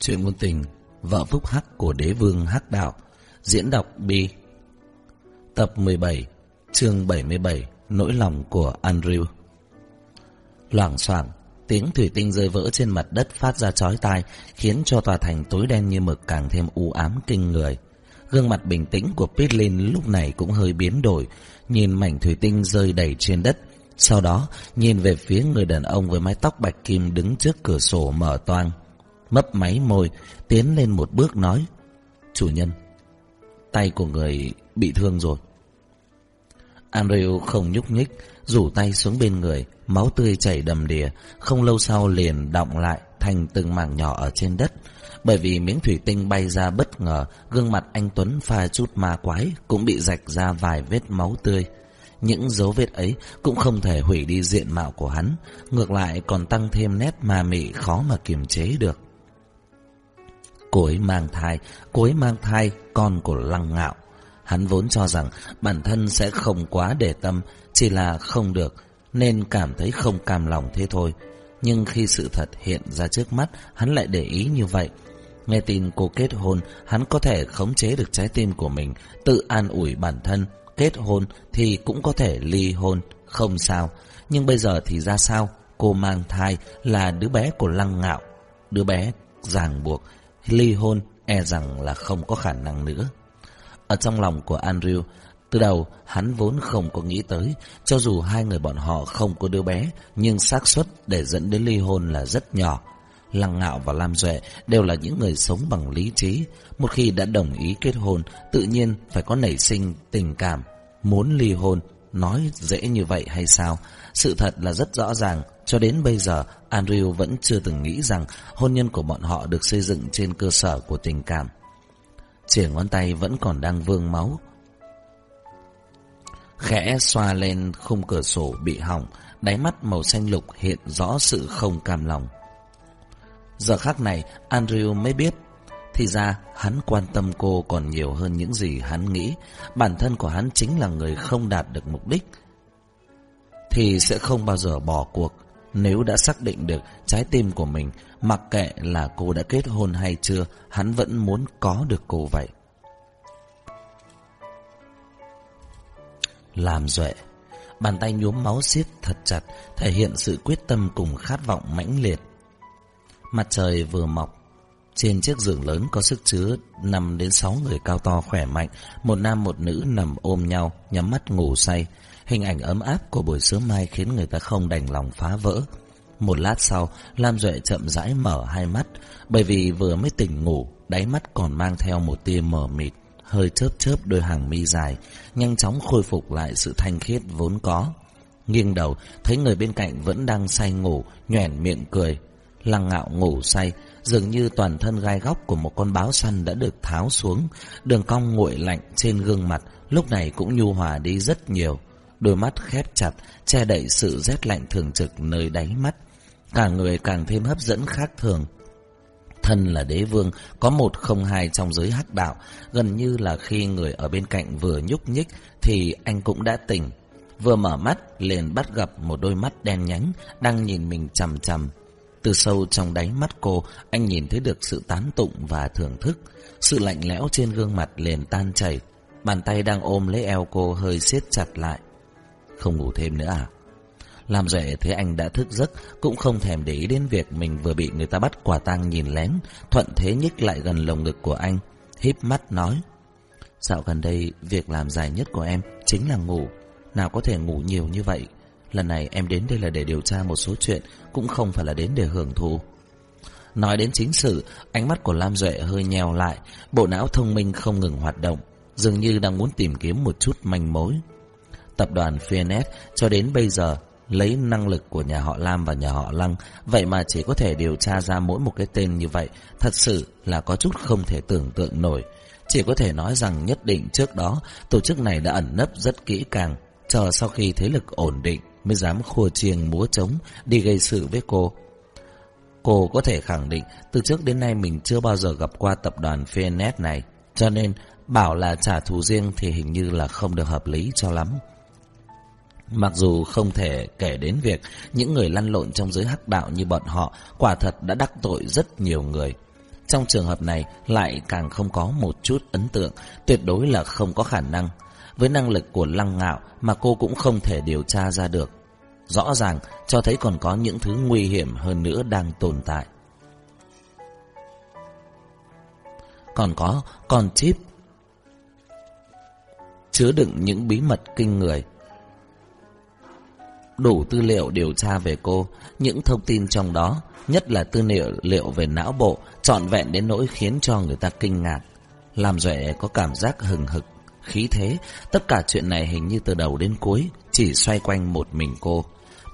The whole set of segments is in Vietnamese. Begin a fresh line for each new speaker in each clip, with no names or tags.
Chuyện ngôn tình, Vợ phúc hắc của đế vương hắc đạo, Diễn đọc Bi Tập 17 Chương 77 Nỗi lòng của Andrew. Loảng xoảng, Tiếng thủy tinh rơi vỡ trên mặt đất phát ra chói tai, Khiến cho tòa thành tối đen như mực càng thêm u ám kinh người. Gương mặt bình tĩnh của Pitlin lúc này cũng hơi biến đổi, Nhìn mảnh thủy tinh rơi đầy trên đất. Sau đó, nhìn về phía người đàn ông với mái tóc bạch kim đứng trước cửa sổ mở toang mấp máy môi, tiến lên một bước nói. Chủ nhân, tay của người bị thương rồi. Andrew không nhúc nhích, rủ tay xuống bên người, máu tươi chảy đầm đìa, không lâu sau liền đọng lại thành từng mảng nhỏ ở trên đất. Bởi vì miếng thủy tinh bay ra bất ngờ, gương mặt anh Tuấn pha chút ma quái cũng bị rạch ra vài vết máu tươi. Những dấu vết ấy cũng không thể hủy đi diện mạo của hắn, ngược lại còn tăng thêm nét ma mị khó mà kiềm chế được. Cô ấy mang thai, cô ấy mang thai con của lăng ngạo. Hắn vốn cho rằng bản thân sẽ không quá để tâm, chỉ là không được, nên cảm thấy không cam lòng thế thôi. Nhưng khi sự thật hiện ra trước mắt, hắn lại để ý như vậy. Nghe tin cô kết hôn, hắn có thể khống chế được trái tim của mình, tự an ủi bản thân. Kết hôn thì cũng có thể ly hôn, không sao. Nhưng bây giờ thì ra sao? Cô mang thai là đứa bé của lăng ngạo. Đứa bé ràng buộc, ly hôn e rằng là không có khả năng nữa. Ở trong lòng của Andrew, từ đầu hắn vốn không có nghĩ tới, cho dù hai người bọn họ không có đứa bé, nhưng xác suất để dẫn đến ly hôn là rất nhỏ. Lăng Ngạo và Lam Duệ đều là những người sống bằng lý trí. Một khi đã đồng ý kết hôn, tự nhiên phải có nảy sinh tình cảm. Muốn ly hôn, nói dễ như vậy hay sao? Sự thật là rất rõ ràng, cho đến bây giờ, Andrew vẫn chưa từng nghĩ rằng hôn nhân của bọn họ được xây dựng trên cơ sở của tình cảm. Chỉ ngón tay vẫn còn đang vương máu. Khẽ xoa lên khung cửa sổ bị hỏng, đáy mắt màu xanh lục hiện rõ sự không cam lòng. Giờ khắc này, Andrew mới biết thì ra hắn quan tâm cô còn nhiều hơn những gì hắn nghĩ Bản thân của hắn chính là người không đạt được mục đích Thì sẽ không bao giờ bỏ cuộc nếu đã xác định được trái tim của mình, mặc kệ là cô đã kết hôn hay chưa, hắn vẫn muốn có được cô vậy. Làm duệ, bàn tay nhuốm máu xiết thật chặt, thể hiện sự quyết tâm cùng khát vọng mãnh liệt. Mặt trời vừa mọc, trên chiếc giường lớn có sức chứa 5 đến 6 người cao to khỏe mạnh, một nam một nữ nằm ôm nhau, nhắm mắt ngủ say. Hình ảnh ấm áp của buổi sớm mai khiến người ta không đành lòng phá vỡ. Một lát sau, Lam Duệ chậm rãi mở hai mắt, bởi vì vừa mới tỉnh ngủ, đáy mắt còn mang theo một tia mờ mịt, hơi chớp chớp đôi hàng mi dài, nhanh chóng khôi phục lại sự thanh khiết vốn có. Nghiêng đầu, thấy người bên cạnh vẫn đang say ngủ, nhoẻn miệng cười. Lăng ngạo ngủ say, dường như toàn thân gai góc của một con báo săn đã được tháo xuống, đường cong nguội lạnh trên gương mặt lúc này cũng nhu hòa đi rất nhiều đôi mắt khép chặt, che đậy sự rét lạnh thường trực nơi đáy mắt. Cả người càng thêm hấp dẫn khác thường. Thân là đế vương, có một không hai trong giới hắc đạo, gần như là khi người ở bên cạnh vừa nhúc nhích thì anh cũng đã tỉnh. Vừa mở mắt liền bắt gặp một đôi mắt đen nhánh đang nhìn mình chằm chằm. Từ sâu trong đáy mắt cô, anh nhìn thấy được sự tán tụng và thưởng thức. Sự lạnh lẽo trên gương mặt liền tan chảy. Bàn tay đang ôm lấy eo cô hơi siết chặt lại. Không ngủ thêm nữa à? Làm rể thấy anh đã thức giấc Cũng không thèm để ý đến việc Mình vừa bị người ta bắt quả tang nhìn lén Thuận thế nhích lại gần lồng ngực của anh híp mắt nói Dạo gần đây việc làm dài nhất của em Chính là ngủ Nào có thể ngủ nhiều như vậy Lần này em đến đây là để điều tra một số chuyện Cũng không phải là đến để hưởng thụ. Nói đến chính sự Ánh mắt của Lam Duệ hơi nheo lại Bộ não thông minh không ngừng hoạt động Dường như đang muốn tìm kiếm một chút manh mối. Tập đoàn Fianet cho đến bây giờ lấy năng lực của nhà họ Lam và nhà họ Lăng, vậy mà chỉ có thể điều tra ra mỗi một cái tên như vậy, thật sự là có chút không thể tưởng tượng nổi. Chỉ có thể nói rằng nhất định trước đó, tổ chức này đã ẩn nấp rất kỹ càng, chờ sau khi thế lực ổn định mới dám khua chiêng múa trống đi gây sự với cô. Cô có thể khẳng định từ trước đến nay mình chưa bao giờ gặp qua tập đoàn Fianet này, cho nên bảo là trả thù riêng thì hình như là không được hợp lý cho lắm. Mặc dù không thể kể đến việc những người lăn lộn trong giới hắc đạo như bọn họ quả thật đã đắc tội rất nhiều người. Trong trường hợp này lại càng không có một chút ấn tượng, tuyệt đối là không có khả năng. Với năng lực của lăng ngạo mà cô cũng không thể điều tra ra được. Rõ ràng cho thấy còn có những thứ nguy hiểm hơn nữa đang tồn tại. Còn có con chip chứa đựng những bí mật kinh người. Đủ tư liệu điều tra về cô, những thông tin trong đó, nhất là tư liệu liệu về não bộ, trọn vẹn đến nỗi khiến cho người ta kinh ngạc. Làm Duệ có cảm giác hừng hực, khí thế, tất cả chuyện này hình như từ đầu đến cuối, chỉ xoay quanh một mình cô.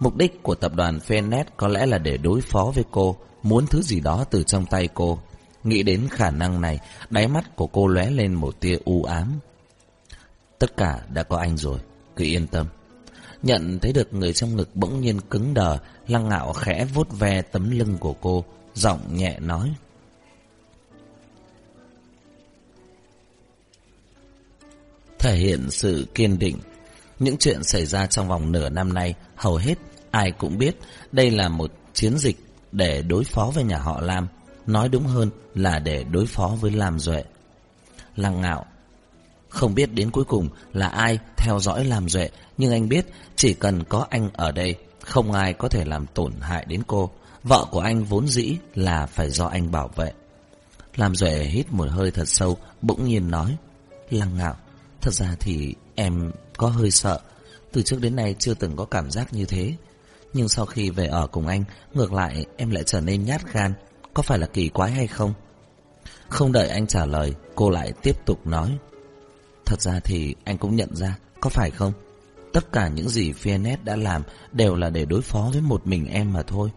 Mục đích của tập đoàn Phenet có lẽ là để đối phó với cô, muốn thứ gì đó từ trong tay cô. Nghĩ đến khả năng này, đáy mắt của cô lóe lên một tia u ám. Tất cả đã có anh rồi, cứ yên tâm. Nhận thấy được người trong ngực bỗng nhiên cứng đờ, lăng ngạo khẽ vuốt ve tấm lưng của cô, giọng nhẹ nói. Thể hiện sự kiên định. Những chuyện xảy ra trong vòng nửa năm nay, hầu hết ai cũng biết đây là một chiến dịch để đối phó với nhà họ Lam. Nói đúng hơn là để đối phó với Lam Duệ. Lăng ngạo không biết đến cuối cùng là ai theo dõi Lam duệ, nhưng anh biết chỉ cần có anh ở đây, không ai có thể làm tổn hại đến cô. Vợ của anh vốn dĩ là phải do anh bảo vệ. Lam duệ hít một hơi thật sâu, bỗng nhiên nói. Lăng ngạo, thật ra thì em có hơi sợ. Từ trước đến nay chưa từng có cảm giác như thế. Nhưng sau khi về ở cùng anh, ngược lại em lại trở nên nhát gan. Có phải là kỳ quái hay không? Không đợi anh trả lời, cô lại tiếp tục nói. Thật ra thì anh cũng nhận ra, có phải không? Tất cả những gì Fianet đã làm đều là để đối phó với một mình em mà thôi.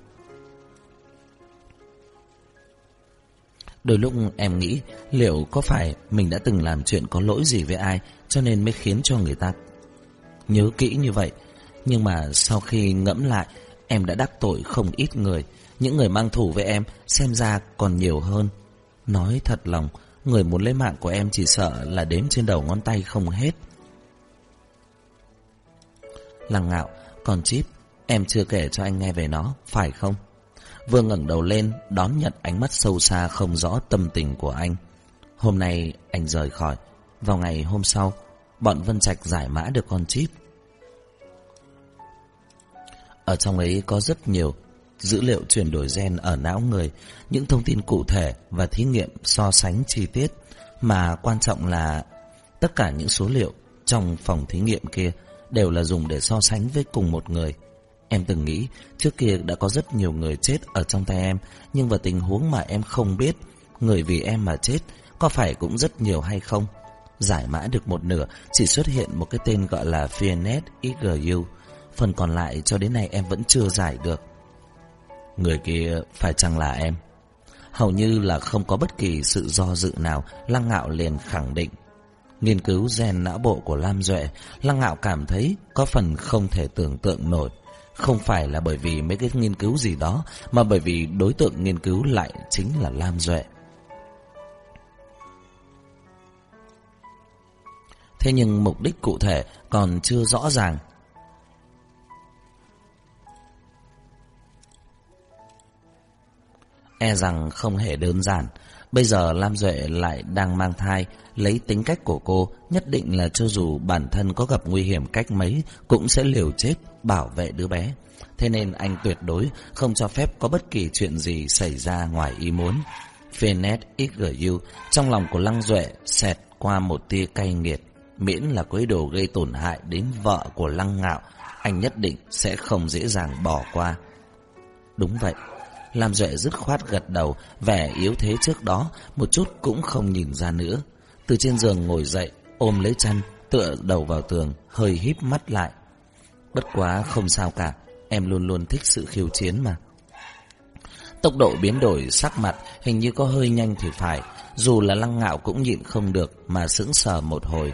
Đôi lúc em nghĩ liệu có phải mình đã từng làm chuyện có lỗi gì với ai cho nên mới khiến cho người ta nhớ kỹ như vậy. Nhưng mà sau khi ngẫm lại, em đã đắc tội không ít người. Những người mang thủ với em xem ra còn nhiều hơn. Nói thật lòng, Người muốn lấy mạng của em chỉ sợ là đếm trên đầu ngón tay không hết. Lăng ngạo, còn chip, em chưa kể cho anh nghe về nó, phải không? Vương ngẩng đầu lên, đón nhận ánh mắt sâu xa không rõ tâm tình của anh. Hôm nay anh rời khỏi, vào ngày hôm sau, bọn Vân Trạch giải mã được con chip. Ở trong ấy có rất nhiều dữ liệu chuyển đổi gen ở não người, những thông tin cụ thể và thí nghiệm so sánh chi tiết, mà quan trọng là tất cả những số liệu trong phòng thí nghiệm kia đều là dùng để so sánh với cùng một người. Em từng nghĩ trước kia đã có rất nhiều người chết ở trong tay em, nhưng vào tình huống mà em không biết, người vì em mà chết có phải cũng rất nhiều hay không? Giải mã được một nửa, chỉ xuất hiện một cái tên gọi là Fianet XGU. Phần còn lại cho đến nay em vẫn chưa giải được. Người kia phải chăng là em? Hầu như là không có bất kỳ sự do dự nào, Lăng Ngạo liền khẳng định. Nghiên cứu gen não bộ của Lam Duệ, Lăng Ngạo cảm thấy có phần không thể tưởng tượng nổi. Không phải là bởi vì mấy cái nghiên cứu gì đó, mà bởi vì đối tượng nghiên cứu lại chính là Lam Duệ. Thế nhưng mục đích cụ thể còn chưa rõ ràng. E rằng không hề đơn giản. Bây giờ Lam Duệ lại đang mang thai, Lấy tính cách của cô, Nhất định là cho dù bản thân có gặp nguy hiểm cách mấy, Cũng sẽ liều chết bảo vệ đứa bé. Thế nên anh tuyệt đối không cho phép có bất kỳ chuyện gì xảy ra ngoài ý muốn. Phenet XGU Trong lòng của Lăng Duệ xẹt qua một tia cay nghiệt. Miễn là có ý đồ gây tổn hại đến vợ của Lăng Ngạo Anh nhất định sẽ không dễ dàng bỏ qua Đúng vậy Lam Duệ dứt khoát gật đầu, vẻ yếu thế trước đó, một chút cũng không nhìn ra nữa. Từ trên giường ngồi dậy, ôm lấy chăn, tựa đầu vào tường, hơi híp mắt lại. Bất quá không sao cả, em luôn luôn thích sự khiêu chiến mà. Tốc độ biến đổi sắc mặt hình như có hơi nhanh thì phải, dù là lăng ngạo cũng nhịn không được mà sững sờ một hồi.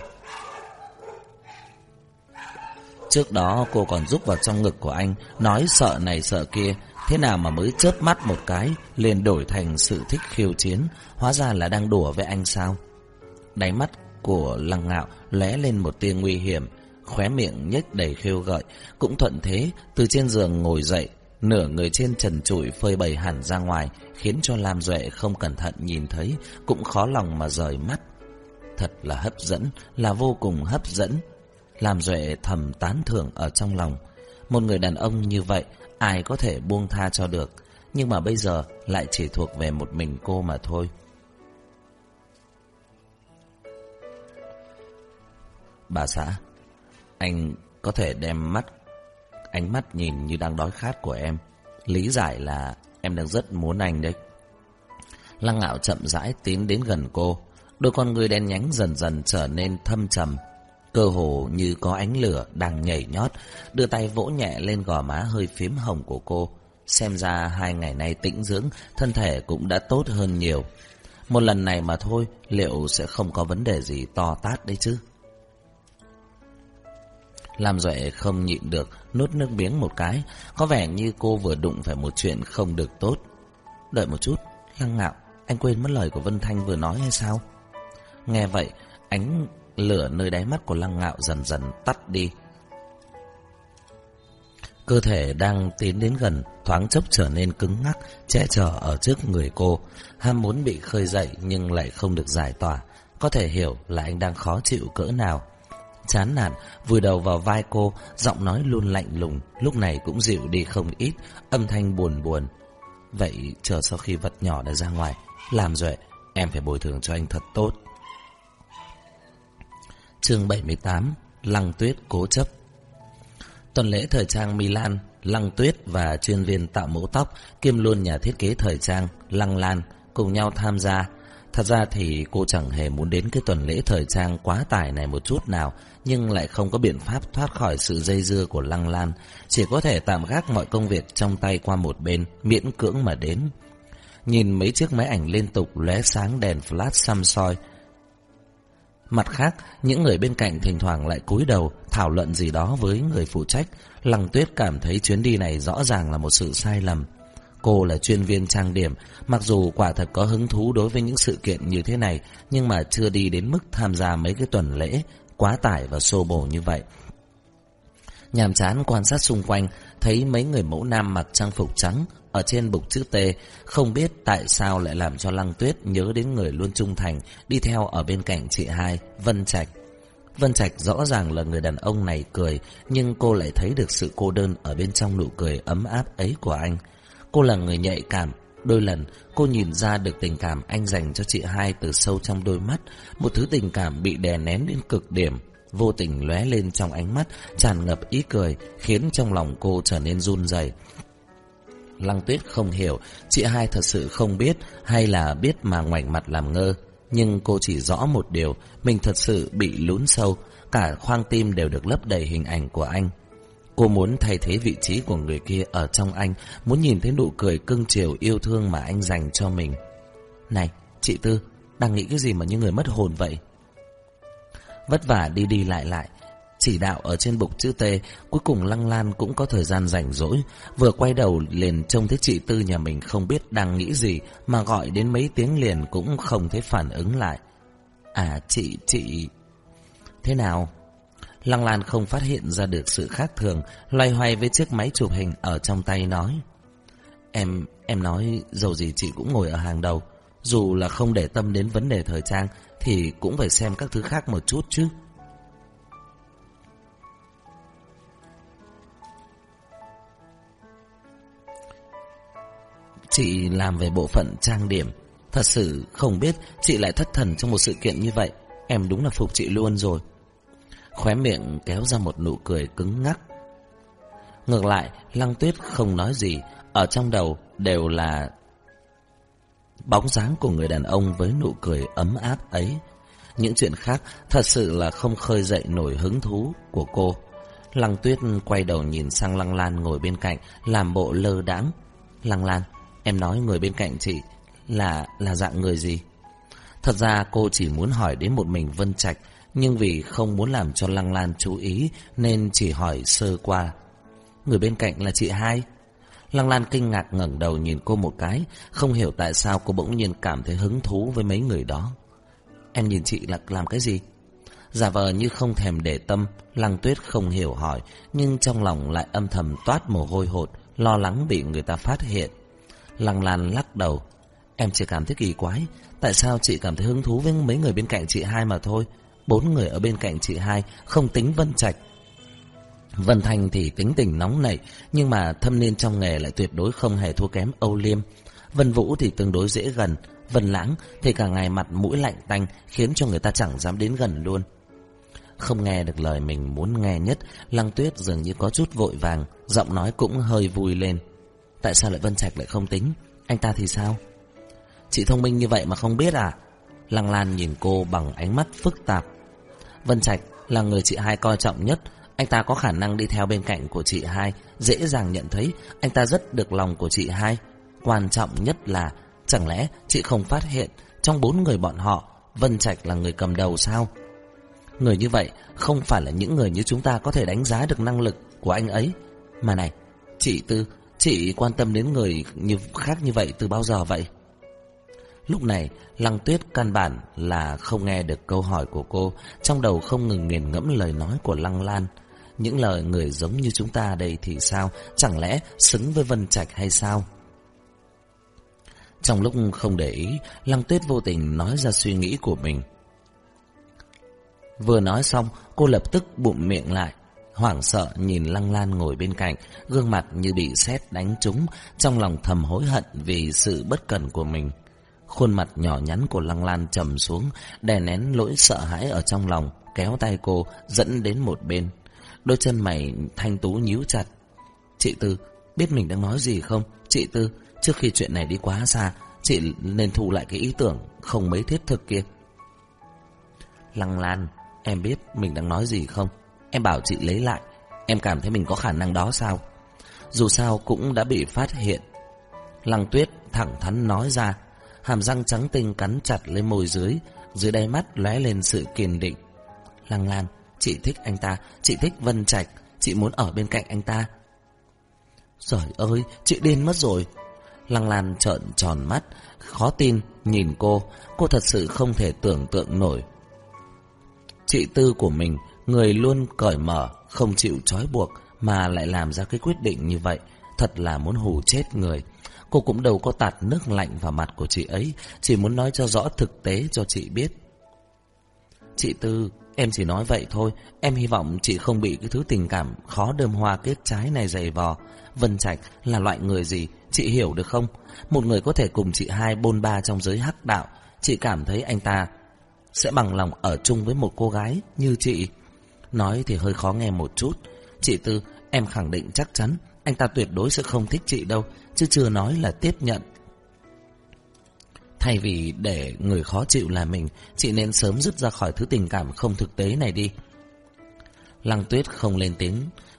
Trước đó cô còn rúc vào trong ngực của anh, nói sợ này sợ kia, Thế nào mà mới chớp mắt một cái liền đổi thành sự thích khiêu chiến, hóa ra là đang đùa với anh sao? Đáy mắt của lăng ngạo lóe lên một tia nguy hiểm, khóe miệng nhếch đầy khiêu gợi, cũng thuận thế từ trên giường ngồi dậy, Nửa người trên trần trụi phơi bày hẳn ra ngoài Khiến cho Lam Duệ không cẩn thận nhìn thấy Cũng khó lòng mà rời mắt. Thật là hấp dẫn Là vô cùng hấp dẫn làm Duệ thầm tán thưởng ở trong lòng. Một người đàn ông như vậy, Ai có thể buông tha cho được? Nhưng mà bây giờ lại chỉ thuộc về một mình cô mà thôi. Bà xã, Anh có thể đem mắt, Ánh mắt nhìn như đang đói khát của em. Lý giải là em đang rất muốn anh đấy. Lăng ngạo chậm rãi tiến đến gần cô. Đôi con người đen nhánh dần dần trở nên thâm trầm. Cơ hồ như có ánh lửa đang nhảy nhót, Đưa tay vỗ nhẹ lên gò má hơi phím hồng của cô. Xem ra hai ngày nay tĩnh dưỡng, Thân thể cũng đã tốt hơn nhiều. Một lần này mà thôi, Liệu sẽ không có vấn đề gì to tát đấy chứ? Làm Duệ không nhịn được, Nuốt nước miếng một cái. Có vẻ như cô vừa đụng phải một chuyện không được tốt. Đợi một chút, Lăng ngạo, Anh quên mất lời của Vân Thanh vừa nói hay sao? Nghe vậy, Ánh lửa nơi đáy mắt của lăng ngạo dần dần tắt đi Cơ thể đang tiến đến gần Thoáng chốc trở nên cứng ngắc Che chở ở trước người cô Ham muốn bị khơi dậy Nhưng lại không được giải tỏa Có thể hiểu là anh đang khó chịu cỡ nào Chán nản, vùi đầu vào vai cô, giọng nói luôn lạnh lùng, lúc này cũng dịu đi không ít, âm thanh buồn buồn. Vậy chờ sau khi vật nhỏ đã ra ngoài, làm rồi, em phải bồi thường cho anh thật tốt chương 78, Lăng Tuyết cố chấp Tuần lễ thời trang Milan, Lăng Tuyết và chuyên viên tạo mẫu tóc, kiêm luôn nhà thiết kế thời trang, Lăng Lan, cùng nhau tham gia. Thật ra thì cô chẳng hề muốn đến cái tuần lễ thời trang quá tải này một chút nào, nhưng lại không có biện pháp thoát khỏi sự dây dưa của Lăng Lan, chỉ có thể tạm gác mọi công việc trong tay qua một bên, miễn cưỡng mà đến. Nhìn mấy chiếc máy ảnh liên tục lóe sáng đèn flash xăm soi. Mặt khác, những người bên cạnh thỉnh thoảng lại cúi đầu thảo luận gì đó với người phụ trách. Lăng Tuyết cảm thấy chuyến đi này rõ ràng là một sự sai lầm. Cô là chuyên viên trang điểm, mặc dù quả thật có hứng thú đối với những sự kiện như thế này, nhưng mà chưa đi đến mức tham gia mấy cái tuần lễ quá tải và xô bồ như vậy. Nhàm chán quan sát xung quanh, thấy mấy người mẫu nam mặc trang phục trắng ở trên bục chữ T, không biết tại sao lại làm cho Lăng Tuyết nhớ đến người luôn trung thành, đi theo ở bên cạnh chị hai, Vân Trạch. Vân Trạch rõ ràng là người đàn ông này cười, nhưng cô lại thấy được sự cô đơn ở bên trong nụ cười ấm áp ấy của anh. Cô là người nhạy cảm, Đôi lần cô nhìn ra được tình cảm anh dành cho chị hai từ sâu trong đôi mắt, một thứ tình cảm bị đè nén đến cực điểm, vô tình lóe lên trong ánh mắt, tràn ngập ý cười, khiến trong lòng cô trở nên run rẩy. Lăng Tuyết không hiểu, chị hai thật sự không biết hay là biết mà ngoảnh mặt làm ngơ. Nhưng cô chỉ rõ một điều, mình thật sự bị lún sâu, cả khoang tim đều được lấp đầy hình ảnh của anh. Cô muốn thay thế vị trí của người kia ở trong anh, muốn nhìn thấy nụ cười cưng chiều yêu thương mà anh dành cho mình. Này, chị Tư, đang nghĩ cái gì mà như người mất hồn vậy? Vất vả đi đi lại lại, chỉ đạo ở trên bục chữ T, cuối cùng Lăng Lan cũng có thời gian rảnh rỗi, vừa quay đầu liền trông thấy chị Tư nhà mình không biết đang nghĩ gì mà gọi đến mấy tiếng liền cũng không thấy phản ứng lại. À chị, chị... Thế nào? Lăng Lan không phát hiện ra được sự khác thường, loay hoay với chiếc máy chụp hình ở trong tay nói. Em, em nói dầu gì chị cũng ngồi ở hàng đầu. Dù là không để tâm đến vấn đề thời trang, thì cũng phải xem các thứ khác một chút chứ. Chị làm về bộ phận trang điểm. Thật sự không biết chị lại thất thần trong một sự kiện như vậy. Em đúng là phục chị luôn rồi khóe miệng kéo ra một nụ cười cứng ngắc. Ngược lại, Lăng Tuyết không nói gì, ở trong đầu đều là bóng dáng của người đàn ông với nụ cười ấm áp ấy. Những chuyện khác thật sự là không khơi dậy nổi hứng thú của cô. Lăng Tuyết quay đầu nhìn sang Lăng Lan ngồi bên cạnh, làm bộ lơ đãng. Lăng Lan, em nói người bên cạnh chị là là dạng người gì? Thật ra cô chỉ muốn hỏi đến một mình Vân Trạch, nhưng vì không muốn làm cho Lăng Lan chú ý nên chỉ hỏi sơ qua. Người bên cạnh là chị hai. Lăng Lan kinh ngạc ngẩng đầu nhìn cô một cái, không hiểu tại sao cô bỗng nhiên cảm thấy hứng thú với mấy người đó. Em nhìn chị là làm cái gì? Giả vờ như không thèm để tâm, Lăng Tuyết không hiểu hỏi, nhưng trong lòng lại âm thầm toát mồ hôi hột, lo lắng bị người ta phát hiện. Lăng Lan lắc đầu. Em chỉ cảm thấy kỳ quái. Tại sao chị cảm thấy hứng thú với mấy người bên cạnh chị hai mà thôi? Bốn người ở bên cạnh chị hai không tính Vân Trạch. Vân thanh thì tính tình nóng nảy, nhưng mà thâm niên trong nghề lại tuyệt đối không hề thua kém Âu Liêm. Vân Vũ thì tương đối dễ gần, Vân Lãng thì cả ngày mặt mũi lạnh tanh khiến cho người ta chẳng dám đến gần luôn. Không nghe được lời mình muốn nghe nhất, Lăng Tuyết dường như có chút vội vàng, giọng nói cũng hơi vui lên. Tại sao lại Vân Trạch lại không tính? Anh ta thì sao? Chị thông minh như vậy mà không biết à? Lăng Lan nhìn cô bằng ánh mắt phức tạp. Vân Trạch là người chị hai coi trọng nhất, anh ta có khả năng đi theo bên cạnh của chị hai, dễ dàng nhận thấy anh ta rất được lòng của chị hai. Quan trọng nhất là, chẳng lẽ chị không phát hiện trong bốn người bọn họ, Vân Trạch là người cầm đầu sao? Người như vậy không phải là những người như chúng ta có thể đánh giá được năng lực của anh ấy. Mà này, chị Tư, chị quan tâm đến người như khác như vậy từ bao giờ vậy? Lúc này, Lăng Tuyết căn bản là không nghe được câu hỏi của cô, trong đầu không ngừng nghiền ngẫm lời nói của Lăng Lan. Những lời người giống như chúng ta đây thì sao? Chẳng lẽ xứng với Vân Trạch hay sao? Trong lúc không để ý, Lăng Tuyết vô tình nói ra suy nghĩ của mình. Vừa nói xong, cô lập tức bụng miệng lại. Hoảng sợ nhìn Lăng Lan ngồi bên cạnh, gương mặt như bị sét đánh trúng, trong lòng thầm hối hận vì sự bất cẩn của mình. Khuôn mặt nhỏ nhắn của Lăng Lan trầm xuống, đè nén lỗi sợ hãi ở trong lòng, kéo tay cô dẫn đến một bên. Đôi chân mày thanh tú nhíu chặt. Chị Tư, biết mình đang nói gì không? Chị Tư, trước khi chuyện này đi quá xa, chị nên thu lại cái ý tưởng không mấy thiết thực kia. Lăng Lan, em biết mình đang nói gì không? Em bảo chị lấy lại, em cảm thấy mình có khả năng đó sao? Dù sao cũng đã bị phát hiện. Lăng Tuyết thẳng thắn nói ra, hàm răng trắng tinh cắn chặt lên môi dưới, dưới đáy mắt lóe lên sự kiên định. Lăng Lan, chị thích anh ta, chị thích Vân Trạch, chị muốn ở bên cạnh anh ta. Trời ơi, chị điên mất rồi. Lăng Lan trợn tròn mắt, khó tin, nhìn cô, cô thật sự không thể tưởng tượng nổi. Chị Tư của mình, người luôn cởi mở, không chịu trói buộc, mà lại làm ra cái quyết định như vậy, thật là muốn hù chết người. Cô cũng đâu có tạt nước lạnh vào mặt của chị ấy, chỉ muốn nói cho rõ thực tế cho chị biết. Chị Tư, em chỉ nói vậy thôi, em hy vọng chị không bị cái thứ tình cảm khó đơm hoa kết trái này dày vò. Vân Trạch là loại người gì, chị hiểu được không? Một người có thể cùng chị hai bôn ba trong giới hắc đạo, chị cảm thấy anh ta sẽ bằng lòng ở chung với một cô gái như chị. Nói thì hơi khó nghe một chút. Chị Tư, em khẳng định chắc chắn anh ta tuyệt đối sẽ không thích chị đâu, chứ chưa nói là tiếp nhận. Thay vì để người khó chịu là mình, chị nên sớm dứt ra khỏi thứ tình cảm không thực tế này đi. Lăng tuyết không lên tiếng,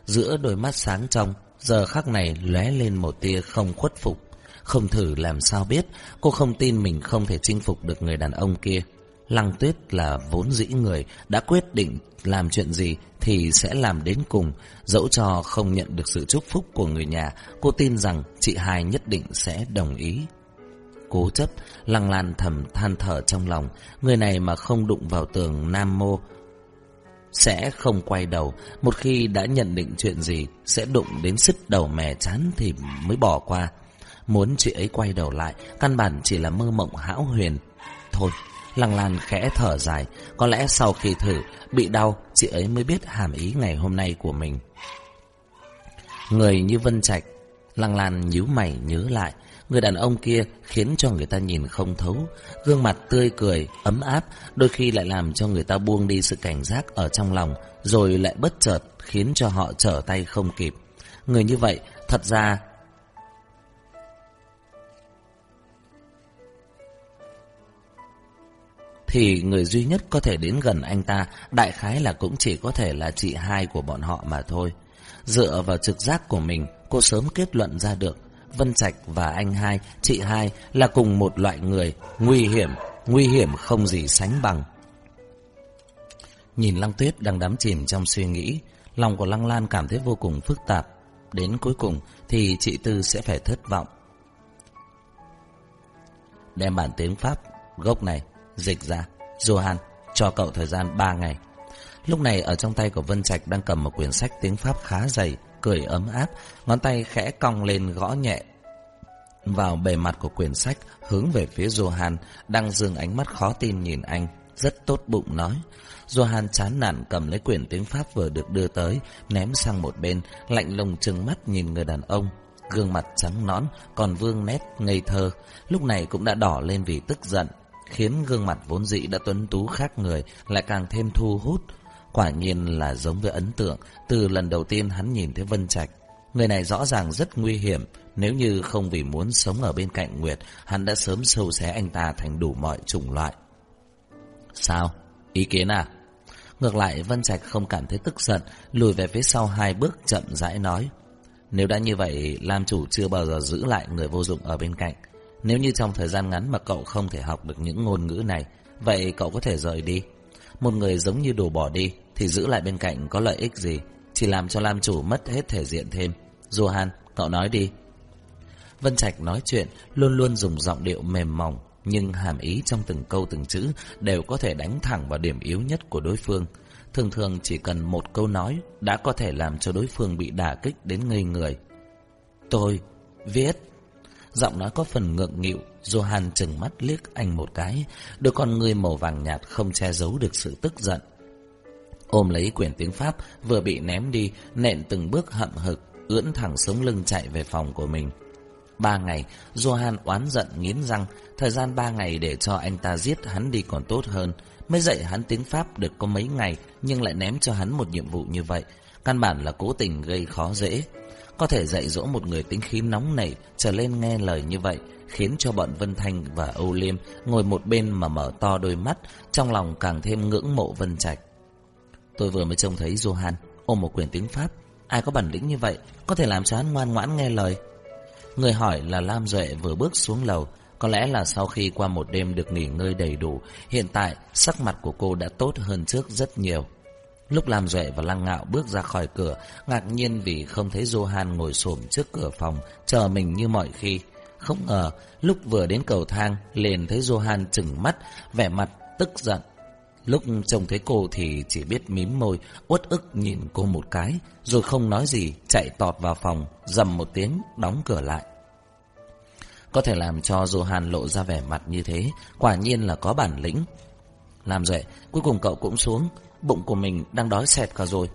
giữa đôi mắt sáng trong, giờ khắc này lóe lên một tia không khuất phục. Không thử làm sao biết, cô không tin mình không thể chinh phục được người đàn ông kia. Lăng tuyết là vốn dĩ người, đã quyết định làm chuyện gì thì sẽ làm đến cùng. Dẫu cho không nhận được sự chúc phúc của người nhà, cô tin rằng chị hai nhất định sẽ đồng ý. Cố chấp, lăng lan thầm than thở trong lòng, người này mà không đụng vào tường Nam Mô, sẽ không quay đầu. Một khi đã nhận định chuyện gì, sẽ đụng đến sứt đầu mè chán thì mới bỏ qua. Muốn chị ấy quay đầu lại, căn bản chỉ là mơ mộng hão huyền. Thôi, Lăng Lan khẽ thở dài, có lẽ sau khi thử, bị đau, chị ấy mới biết hàm ý ngày hôm nay của mình. Người như Vân Trạch, Lăng Lan nhíu mày nhớ lại, người đàn ông kia khiến cho người ta nhìn không thấu, gương mặt tươi cười, ấm áp, đôi khi lại làm cho người ta buông đi sự cảnh giác ở trong lòng, rồi lại bất chợt khiến cho họ trở tay không kịp. Người như vậy, thật ra thì người duy nhất có thể đến gần anh ta đại khái là cũng chỉ có thể là chị hai của bọn họ mà thôi. Dựa vào trực giác của mình, cô sớm kết luận ra được Vân Trạch và anh hai, chị hai là cùng một loại người, nguy hiểm, nguy hiểm không gì sánh bằng. Nhìn Lăng Tuyết đang đắm chìm trong suy nghĩ, lòng của Lăng Lan cảm thấy vô cùng phức tạp. Đến cuối cùng thì chị Tư sẽ phải thất vọng. Đem bản tiếng Pháp gốc này dịch ra. Johan, cho cậu thời gian 3 ngày. Lúc này ở trong tay của Vân Trạch đang cầm một quyển sách tiếng Pháp khá dày, cười ấm áp, ngón tay khẽ cong lên gõ nhẹ vào bề mặt của quyển sách, hướng về phía Johan, đang dừng ánh mắt khó tin nhìn anh, rất tốt bụng nói. Johan chán nản cầm lấy quyển tiếng Pháp vừa được đưa tới, ném sang một bên, lạnh lùng trừng mắt nhìn người đàn ông. Gương mặt trắng nõn, còn vương nét ngây thơ, lúc này cũng đã đỏ lên vì tức giận, khiến gương mặt vốn dĩ đã tuấn tú khác người lại càng thêm thu hút. Quả nhiên là giống với ấn tượng từ lần đầu tiên hắn nhìn thấy Vân Trạch. Người này rõ ràng rất nguy hiểm, nếu như không vì muốn sống ở bên cạnh Nguyệt, hắn đã sớm sâu xé anh ta thành đủ mọi chủng loại. Sao? Ý kiến à? Ngược lại Vân Trạch không cảm thấy tức giận, lùi về phía sau hai bước chậm rãi nói. Nếu đã như vậy, Lam chủ chưa bao giờ giữ lại người vô dụng ở bên cạnh. Nếu như trong thời gian ngắn mà cậu không thể học được những ngôn ngữ này, vậy cậu có thể rời đi. Một người giống như đồ bỏ đi, thì giữ lại bên cạnh có lợi ích gì, chỉ làm cho Lam chủ mất hết thể diện thêm. Johan, cậu nói đi. Vân Trạch nói chuyện luôn luôn dùng giọng điệu mềm mỏng, nhưng hàm ý trong từng câu từng chữ đều có thể đánh thẳng vào điểm yếu nhất của đối phương. Thường thường chỉ cần một câu nói đã có thể làm cho đối phương bị đả kích đến ngây người. Tôi viết. Giọng nói có phần ngượng nghịu, Johan chừng mắt liếc anh một cái, đôi con người màu vàng nhạt không che giấu được sự tức giận. Ôm lấy quyển tiếng Pháp vừa bị ném đi, nện từng bước hậm hực, ưỡn thẳng sống lưng chạy về phòng của mình. Ba ngày, Johan oán giận nghiến răng, thời gian ba ngày để cho anh ta giết hắn đi còn tốt hơn. Mới dạy hắn tiếng Pháp được có mấy ngày, nhưng lại ném cho hắn một nhiệm vụ như vậy. Căn bản là cố tình gây khó dễ. Có thể dạy dỗ một người tính khí nóng nảy trở lên nghe lời như vậy, khiến cho bọn Vân Thanh và Âu Liêm ngồi một bên mà mở to đôi mắt, trong lòng càng thêm ngưỡng mộ Vân Trạch. Tôi vừa mới trông thấy Johan ôm một quyển tiếng Pháp. Ai có bản lĩnh như vậy, có thể làm cho hắn ngoan ngoãn nghe lời. Người hỏi là Lam Duệ vừa bước xuống lầu, có lẽ là sau khi qua một đêm được nghỉ ngơi đầy đủ, hiện tại sắc mặt của cô đã tốt hơn trước rất nhiều. Lúc Lam Duệ và Lăng Ngạo bước ra khỏi cửa, ngạc nhiên vì không thấy Johan ngồi xổm trước cửa phòng, chờ mình như mọi khi. Không ngờ, lúc vừa đến cầu thang, liền thấy Johan chừng mắt, vẻ mặt tức giận. Lúc trông thấy cô thì chỉ biết mím môi, uất ức nhìn cô một cái, rồi không nói gì, chạy tọt vào phòng, dầm một tiếng, đóng cửa lại. Có thể làm cho Johan lộ ra vẻ mặt như thế, quả nhiên là có bản lĩnh. Làm vậy, cuối cùng cậu cũng xuống, bụng của mình đang đói xẹt cả rồi.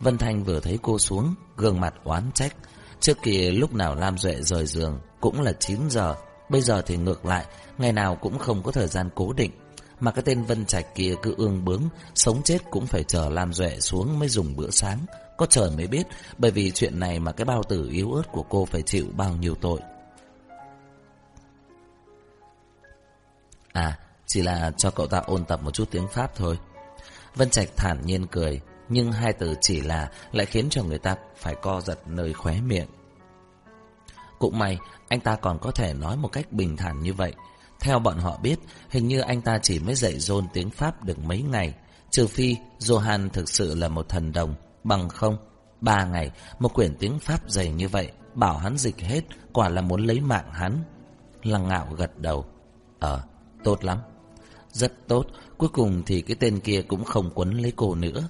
Vân Thanh vừa thấy cô xuống, gương mặt oán trách. Trước kia lúc nào Lam Duệ rời giường cũng là 9 giờ, bây giờ thì ngược lại, ngày nào cũng không có thời gian cố định. Mà cái tên Vân Trạch kia cứ ương bướng, sống chết cũng phải chờ Lam Duệ xuống mới dùng bữa sáng. Có trời mới biết, bởi vì chuyện này mà cái bao tử yếu ớt của cô phải chịu bao nhiêu tội. À, chỉ là cho cậu ta ôn tập một chút tiếng Pháp thôi. Vân Trạch thản nhiên cười, nhưng hai từ chỉ là lại khiến cho người ta phải co giật nơi khóe miệng. Cũng may, anh ta còn có thể nói một cách bình thản như vậy. Theo bọn họ biết, hình như anh ta chỉ mới dạy dôn tiếng Pháp được mấy ngày. Trừ phi, Johan thực sự là một thần đồng, bằng không. Ba ngày, một quyển tiếng Pháp dày như vậy, bảo hắn dịch hết, quả là muốn lấy mạng hắn. Lăng ngạo gật đầu. Ờ, tốt lắm. Rất tốt, cuối cùng thì cái tên kia cũng không quấn lấy cô nữa.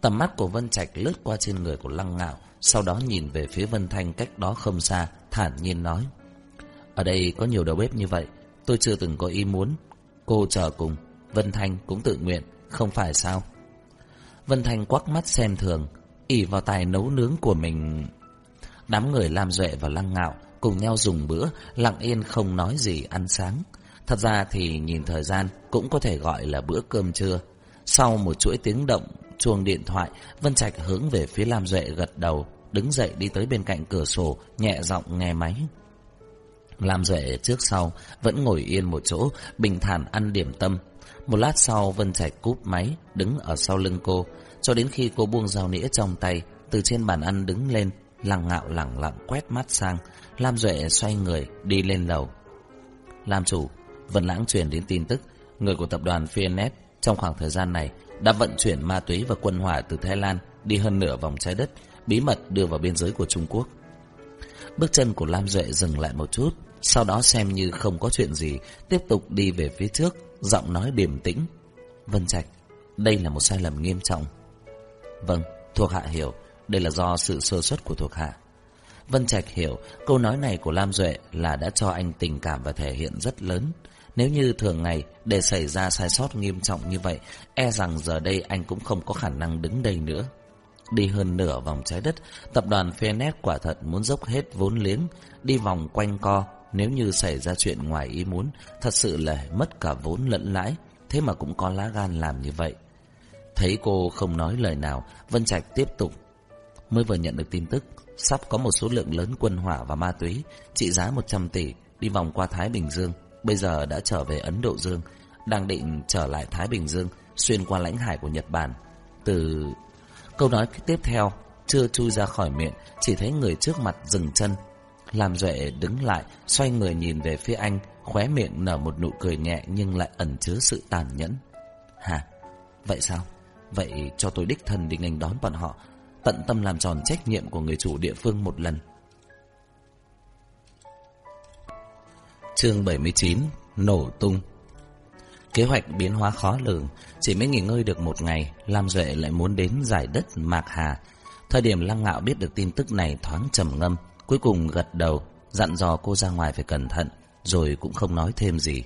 Tầm mắt của Vân Trạch lướt qua trên người của Lăng Ngạo, sau đó nhìn về phía Vân Thanh cách đó không xa, thản nhiên nói. Ở đây có nhiều đầu bếp như vậy, tôi chưa từng có ý muốn. Cô chờ cùng, Vân Thanh cũng tự nguyện, không phải sao? Vân Thanh quắc mắt xem thường, ỉ vào tài nấu nướng của mình. Đám người làm duệ và lăng ngạo cùng nhau dùng bữa, lặng yên không nói gì ăn sáng. Thật ra thì nhìn thời gian cũng có thể gọi là bữa cơm trưa. Sau một chuỗi tiếng động, chuông điện thoại, Vân Trạch hướng về phía Lam Duệ gật đầu, đứng dậy đi tới bên cạnh cửa sổ, nhẹ giọng nghe máy. Lam Duệ trước sau vẫn ngồi yên một chỗ, bình thản ăn điểm tâm. Một lát sau Vân Trạch cúp máy, đứng ở sau lưng cô, cho đến khi cô buông dao nĩa trong tay, từ trên bàn ăn đứng lên, lặng ngạo lẳng lặng quét mắt sang. Lam Duệ xoay người, đi lên lầu. Lam chủ, Vân Lãng truyền đến tin tức, người của tập đoàn Fianet trong khoảng thời gian này đã vận chuyển ma túy và quân hỏa từ Thái Lan đi hơn nửa vòng trái đất, bí mật đưa vào biên giới của Trung Quốc. Bước chân của Lam Duệ dừng lại một chút, sau đó xem như không có chuyện gì, tiếp tục đi về phía trước, giọng nói điềm tĩnh. Vân Trạch, đây là một sai lầm nghiêm trọng. Vâng, thuộc hạ hiểu, đây là do sự sơ suất của thuộc hạ. Vân Trạch hiểu câu nói này của Lam Duệ là đã cho anh tình cảm và thể hiện rất lớn. Nếu như thường ngày để xảy ra sai sót nghiêm trọng như vậy, e rằng giờ đây anh cũng không có khả năng đứng đây nữa. Đi hơn nửa vòng trái đất, tập đoàn Phenet quả thật muốn dốc hết vốn liếng, đi vòng quanh co. Nếu như xảy ra chuyện ngoài ý muốn, thật sự là mất cả vốn lẫn lãi, thế mà cũng có lá gan làm như vậy. Thấy cô không nói lời nào, Vân Trạch tiếp tục. Mới vừa nhận được tin tức, sắp có một số lượng lớn quân hỏa và ma túy, trị giá 100 tỷ, đi vòng qua Thái Bình Dương, bây giờ đã trở về Ấn Độ Dương, đang định trở lại Thái Bình Dương, xuyên qua lãnh hải của Nhật Bản. Từ câu nói tiếp theo, chưa chui ra khỏi miệng, chỉ thấy người trước mặt dừng chân. Làm Duệ đứng lại, xoay người nhìn về phía anh, khóe miệng nở một nụ cười nhẹ nhưng lại ẩn chứa sự tàn nhẫn. Hả? Vậy sao? Vậy cho tôi đích thân đi ngành đón bọn họ, tận tâm làm tròn trách nhiệm của người chủ địa phương một lần. Chương 79 Nổ tung. Kế hoạch biến hóa khó lường, Chỉ mới nghỉ ngơi được một ngày, Lam Duệ lại muốn đến giải đất Mạc Hà. Thời điểm Lăng Ngạo biết được tin tức này thoáng trầm ngâm, Cuối cùng gật đầu, Dặn dò cô ra ngoài phải cẩn thận, Rồi cũng không nói thêm gì.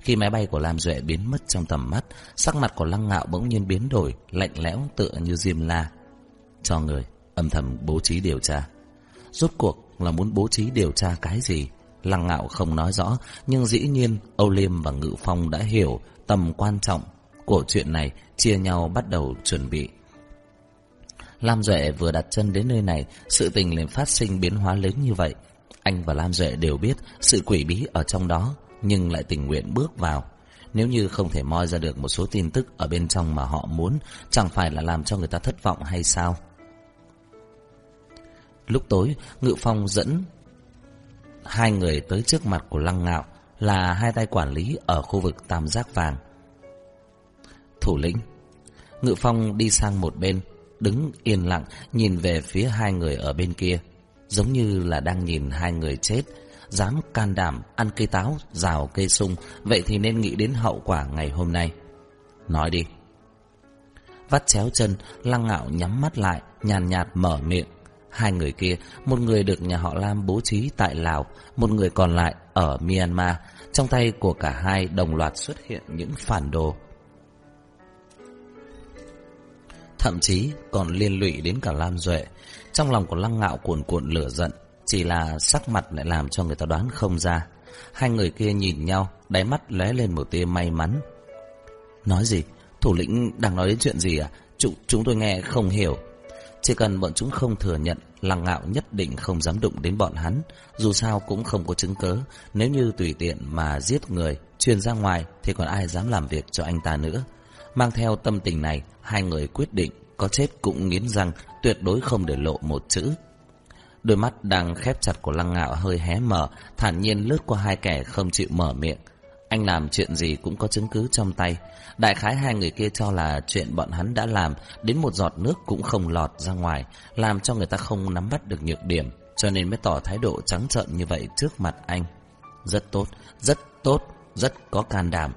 Khi máy bay của Lam Duệ biến mất trong tầm mắt, Sắc mặt của Lăng Ngạo bỗng nhiên biến đổi, Lạnh lẽo tựa như diêm la. Cho người, âm thầm bố trí điều tra. Rốt cuộc là muốn bố trí điều tra cái gì? Lăng ngạo không nói rõ, nhưng dĩ nhiên Âu Liêm và Ngự Phong đã hiểu tầm quan trọng của chuyện này, chia nhau bắt đầu chuẩn bị. Lam Duệ vừa đặt chân đến nơi này, sự tình liền phát sinh biến hóa lớn như vậy. Anh và Lam Duệ đều biết sự quỷ bí ở trong đó, nhưng lại tình nguyện bước vào. Nếu như không thể moi ra được một số tin tức ở bên trong mà họ muốn, chẳng phải là làm cho người ta thất vọng hay sao? Lúc tối, Ngự Phong dẫn hai người tới trước mặt của Lăng Ngạo là hai tay quản lý ở khu vực Tam Giác Vàng. Thủ lĩnh, Ngự Phong đi sang một bên, đứng yên lặng nhìn về phía hai người ở bên kia, giống như là đang nhìn hai người chết, dám can đảm ăn cây táo, rào cây sung, vậy thì nên nghĩ đến hậu quả ngày hôm nay. Nói đi. Vắt chéo chân, Lăng Ngạo nhắm mắt lại, nhàn nhạt mở miệng. Hai người kia, một người được nhà họ Lam bố trí tại Lào, một người còn lại ở Myanmar. Trong tay của cả hai đồng loạt xuất hiện những phản đồ. Thậm chí còn liên lụy đến cả Lam Duệ. Trong lòng của Lăng Ngạo cuồn cuộn lửa giận, chỉ là sắc mặt lại làm cho người ta đoán không ra. Hai người kia nhìn nhau, đáy mắt lóe lên một tia may mắn. Nói gì? Thủ lĩnh đang nói đến chuyện gì à? Chúng, chúng tôi nghe không hiểu. Chỉ cần bọn chúng không thừa nhận, Lăng Ngạo nhất định không dám đụng đến bọn hắn. Dù sao cũng không có chứng cớ. Nếu như tùy tiện mà giết người, truyền ra ngoài thì còn ai dám làm việc cho anh ta nữa. Mang theo tâm tình này, hai người quyết định có chết cũng nghiến răng, tuyệt đối không để lộ một chữ. Đôi mắt đang khép chặt của Lăng Ngạo hơi hé mở, thản nhiên lướt qua hai kẻ không chịu mở miệng. Anh làm chuyện gì cũng có chứng cứ trong tay. Đại khái hai người kia cho là chuyện bọn hắn đã làm, đến một giọt nước cũng không lọt ra ngoài, làm cho người ta không nắm bắt được nhược điểm, cho nên mới tỏ thái độ trắng trợn như vậy trước mặt anh. Rất tốt, rất tốt, rất có can đảm.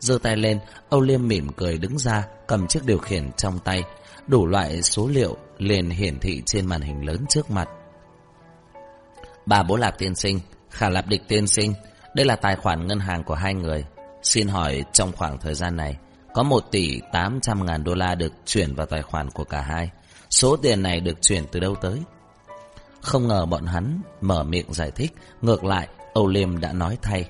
giơ tay lên, Âu Liêm mỉm cười đứng ra, cầm chiếc điều khiển trong tay, đủ loại số liệu liền hiển thị trên màn hình lớn trước mặt. Bà bố Lạp tiên sinh, Khả Lạp địch tiên sinh, đây là tài khoản ngân hàng của hai người. Xin hỏi trong khoảng thời gian này, có 1 tỷ 800 ngàn đô la được chuyển vào tài khoản của cả hai. Số tiền này được chuyển từ đâu tới? Không ngờ bọn hắn mở miệng giải thích, ngược lại Âu Liêm đã nói thay.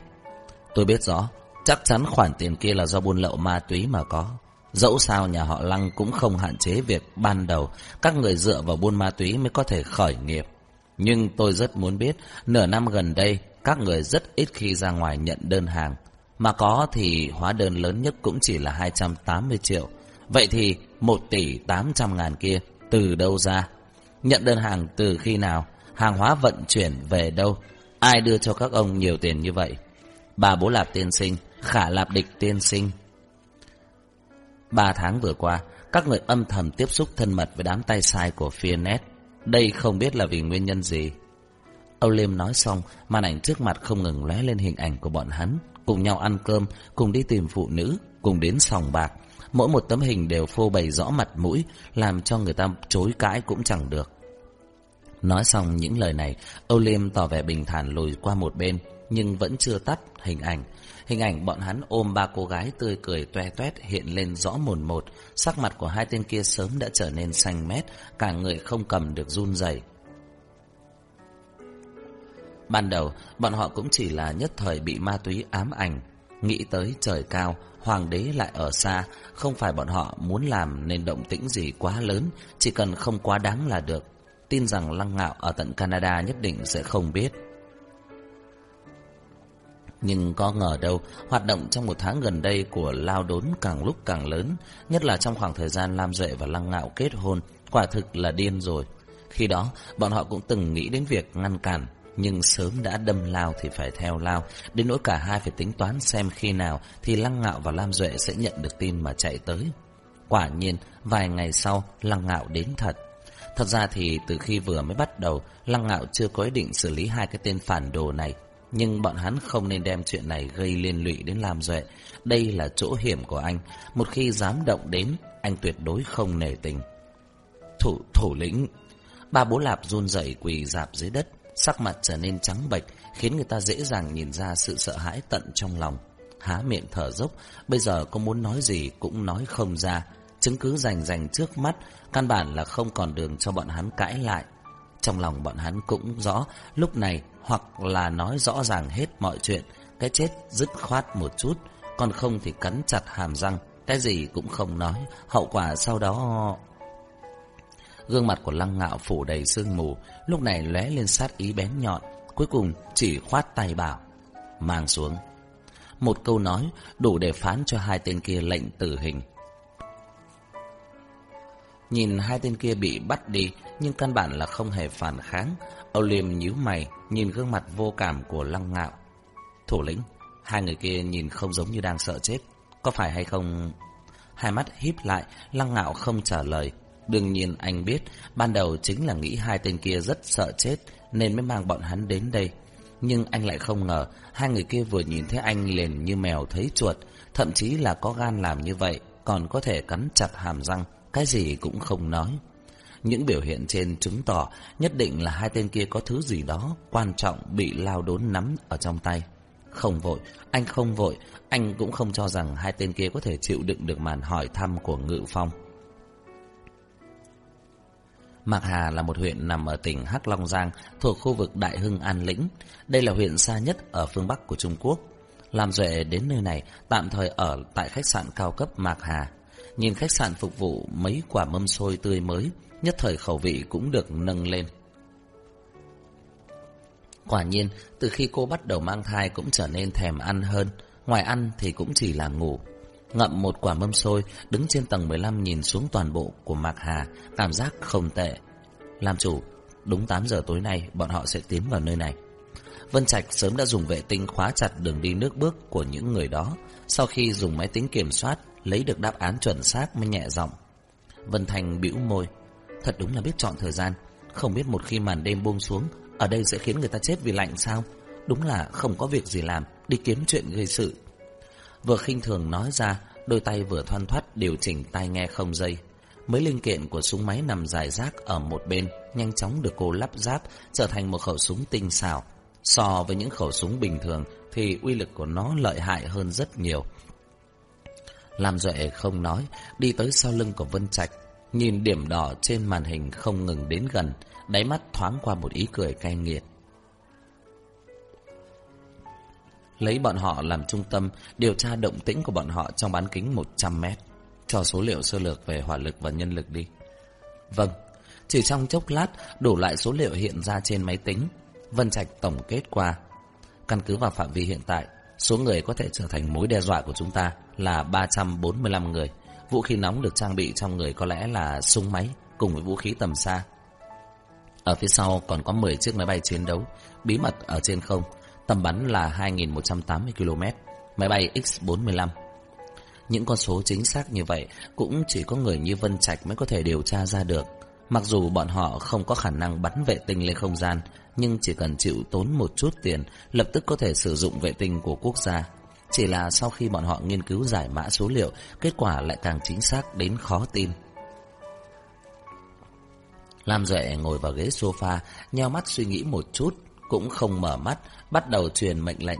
Tôi biết rõ, chắc chắn khoản tiền kia là do buôn lậu ma túy mà có. Dẫu sao nhà họ Lăng cũng không hạn chế việc ban đầu các người dựa vào buôn ma túy mới có thể khởi nghiệp. Nhưng tôi rất muốn biết, nửa năm gần đây các người rất ít khi ra ngoài nhận đơn hàng. Mà có thì hóa đơn lớn nhất cũng chỉ là 280 triệu. Vậy thì 1 tỷ 800 ngàn kia từ đâu ra? Nhận đơn hàng từ khi nào? Hàng hóa vận chuyển về đâu? Ai đưa cho các ông nhiều tiền như vậy? Bà bố lạp tiên sinh, khả lạp địch tiên sinh. Ba tháng vừa qua, các người âm thầm tiếp xúc thân mật với đám tay sai của Fianet. Đây không biết là vì nguyên nhân gì. Âu Liêm nói xong, màn ảnh trước mặt không ngừng lóe lên hình ảnh của bọn hắn, cùng nhau ăn cơm, cùng đi tìm phụ nữ, cùng đến sòng bạc. Mỗi một tấm hình đều phô bày rõ mặt mũi, làm cho người ta chối cãi cũng chẳng được. Nói xong những lời này, Âu Liêm tỏ vẻ bình thản lùi qua một bên, nhưng vẫn chưa tắt hình ảnh. Hình ảnh bọn hắn ôm ba cô gái tươi cười toe toét hiện lên rõ mồn một, sắc mặt của hai tên kia sớm đã trở nên xanh mét, cả người không cầm được run rẩy. Ban đầu, bọn họ cũng chỉ là nhất thời bị ma túy ám ảnh, nghĩ tới trời cao, hoàng đế lại ở xa, không phải bọn họ muốn làm nên động tĩnh gì quá lớn, chỉ cần không quá đáng là được. Tin rằng Lăng Ngạo ở tận Canada nhất định sẽ không biết. Nhưng có ngờ đâu, hoạt động trong một tháng gần đây của Lao Đốn càng lúc càng lớn, nhất là trong khoảng thời gian Lam Duệ và Lăng Ngạo kết hôn, quả thực là điên rồi. Khi đó, bọn họ cũng từng nghĩ đến việc ngăn cản, nhưng sớm đã đâm lao thì phải theo lao, đến nỗi cả hai phải tính toán xem khi nào thì Lăng Ngạo và Lam Duệ sẽ nhận được tin mà chạy tới. Quả nhiên, vài ngày sau, Lăng Ngạo đến thật. Thật ra thì từ khi vừa mới bắt đầu, Lăng Ngạo chưa có ý định xử lý hai cái tên phản đồ này. Nhưng bọn hắn không nên đem chuyện này gây liên lụy đến Lam Duệ. Đây là chỗ hiểm của anh. Một khi dám động đến, anh tuyệt đối không nể tình. Thủ, thủ lĩnh. Ba bố lạp run rẩy quỳ dạp dưới đất. Sắc mặt trở nên trắng bệch, khiến người ta dễ dàng nhìn ra sự sợ hãi tận trong lòng. Há miệng thở dốc, bây giờ có muốn nói gì cũng nói không ra. Chứng cứ rành rành trước mắt, căn bản là không còn đường cho bọn hắn cãi lại. Trong lòng bọn hắn cũng rõ, lúc này hoặc là nói rõ ràng hết mọi chuyện, cái chết dứt khoát một chút, còn không thì cắn chặt hàm răng, cái gì cũng không nói, hậu quả sau đó... Gương mặt của lăng ngạo phủ đầy sương mù, lúc này lóe lên sát ý bén nhọn, cuối cùng chỉ khoát tay bảo, mang xuống. Một câu nói đủ để phán cho hai tên kia lệnh tử hình. Nhìn hai tên kia bị bắt đi, nhưng căn bản là không hề phản kháng. Âu Liêm nhíu mày, nhìn gương mặt vô cảm của Lăng Ngạo. Thủ lĩnh, hai người kia nhìn không giống như đang sợ chết. Có phải hay không... Hai mắt híp lại, Lăng Ngạo không trả lời. Đương nhiên anh biết, ban đầu chính là nghĩ hai tên kia rất sợ chết, nên mới mang bọn hắn đến đây. Nhưng anh lại không ngờ, hai người kia vừa nhìn thấy anh liền như mèo thấy chuột, thậm chí là có gan làm như vậy, còn có thể cắn chặt hàm răng, cái gì cũng không nói. Những biểu hiện trên chứng tỏ nhất định là hai tên kia có thứ gì đó quan trọng bị lao đốn nắm ở trong tay. Không vội, anh không vội, anh cũng không cho rằng hai tên kia có thể chịu đựng được màn hỏi thăm của Ngự Phong. Mạc Hà là một huyện nằm ở tỉnh Hắc Long Giang, thuộc khu vực Đại Hưng An Lĩnh. Đây là huyện xa nhất ở phương Bắc của Trung Quốc. Làm Duệ đến nơi này, tạm thời ở tại khách sạn cao cấp Mạc Hà. Nhìn khách sạn phục vụ mấy quả mâm xôi tươi mới, nhất thời khẩu vị cũng được nâng lên. Quả nhiên, từ khi cô bắt đầu mang thai cũng trở nên thèm ăn hơn, ngoài ăn thì cũng chỉ là ngủ. Ngậm một quả mâm xôi, đứng trên tầng 15 nhìn xuống toàn bộ của Mạc Hà, cảm giác không tệ. Làm chủ, đúng 8 giờ tối nay bọn họ sẽ tiến vào nơi này. Vân Trạch sớm đã dùng vệ tinh khóa chặt đường đi nước bước của những người đó. Sau khi dùng máy tính kiểm soát, lấy được đáp án chuẩn xác mới nhẹ giọng. Vân Thành bĩu môi, thật đúng là biết chọn thời gian, không biết một khi màn đêm buông xuống, ở đây sẽ khiến người ta chết vì lạnh sao? Đúng là không có việc gì làm, đi kiếm chuyện gây sự. Vừa khinh thường nói ra, đôi tay vừa thoăn thoắt điều chỉnh tai nghe không dây. Mấy linh kiện của súng máy nằm dài rác ở một bên, nhanh chóng được cô lắp ráp trở thành một khẩu súng tinh xảo. So với những khẩu súng bình thường thì uy lực của nó lợi hại hơn rất nhiều. Làm Duệ không nói, đi tới sau lưng của Vân Trạch, nhìn điểm đỏ trên màn hình không ngừng đến gần, đáy mắt thoáng qua một ý cười cay nghiệt. Lấy bọn họ làm trung tâm, điều tra động tĩnh của bọn họ trong bán kính 100 mét. Cho số liệu sơ lược về hỏa lực và nhân lực đi. Vâng, chỉ trong chốc lát, đủ lại số liệu hiện ra trên máy tính. Vân Trạch tổng kết qua. Căn cứ vào phạm vi hiện tại, số người có thể trở thành mối đe dọa của chúng ta là 345 người. Vũ khí nóng được trang bị trong người có lẽ là súng máy cùng với vũ khí tầm xa. Ở phía sau còn có 10 chiếc máy bay chiến đấu, bí mật ở trên không, tầm bắn là 2.180 km, máy bay X-45. Những con số chính xác như vậy cũng chỉ có người như Vân Trạch mới có thể điều tra ra được. Mặc dù bọn họ không có khả năng bắn vệ tinh lên không gian, nhưng chỉ cần chịu tốn một chút tiền, lập tức có thể sử dụng vệ tinh của quốc gia. Chỉ là sau khi bọn họ nghiên cứu giải mã số liệu, kết quả lại càng chính xác đến khó tin. Lam Duệ ngồi vào ghế sofa, nheo mắt suy nghĩ một chút, cũng không mở mắt, bắt đầu truyền mệnh lệnh.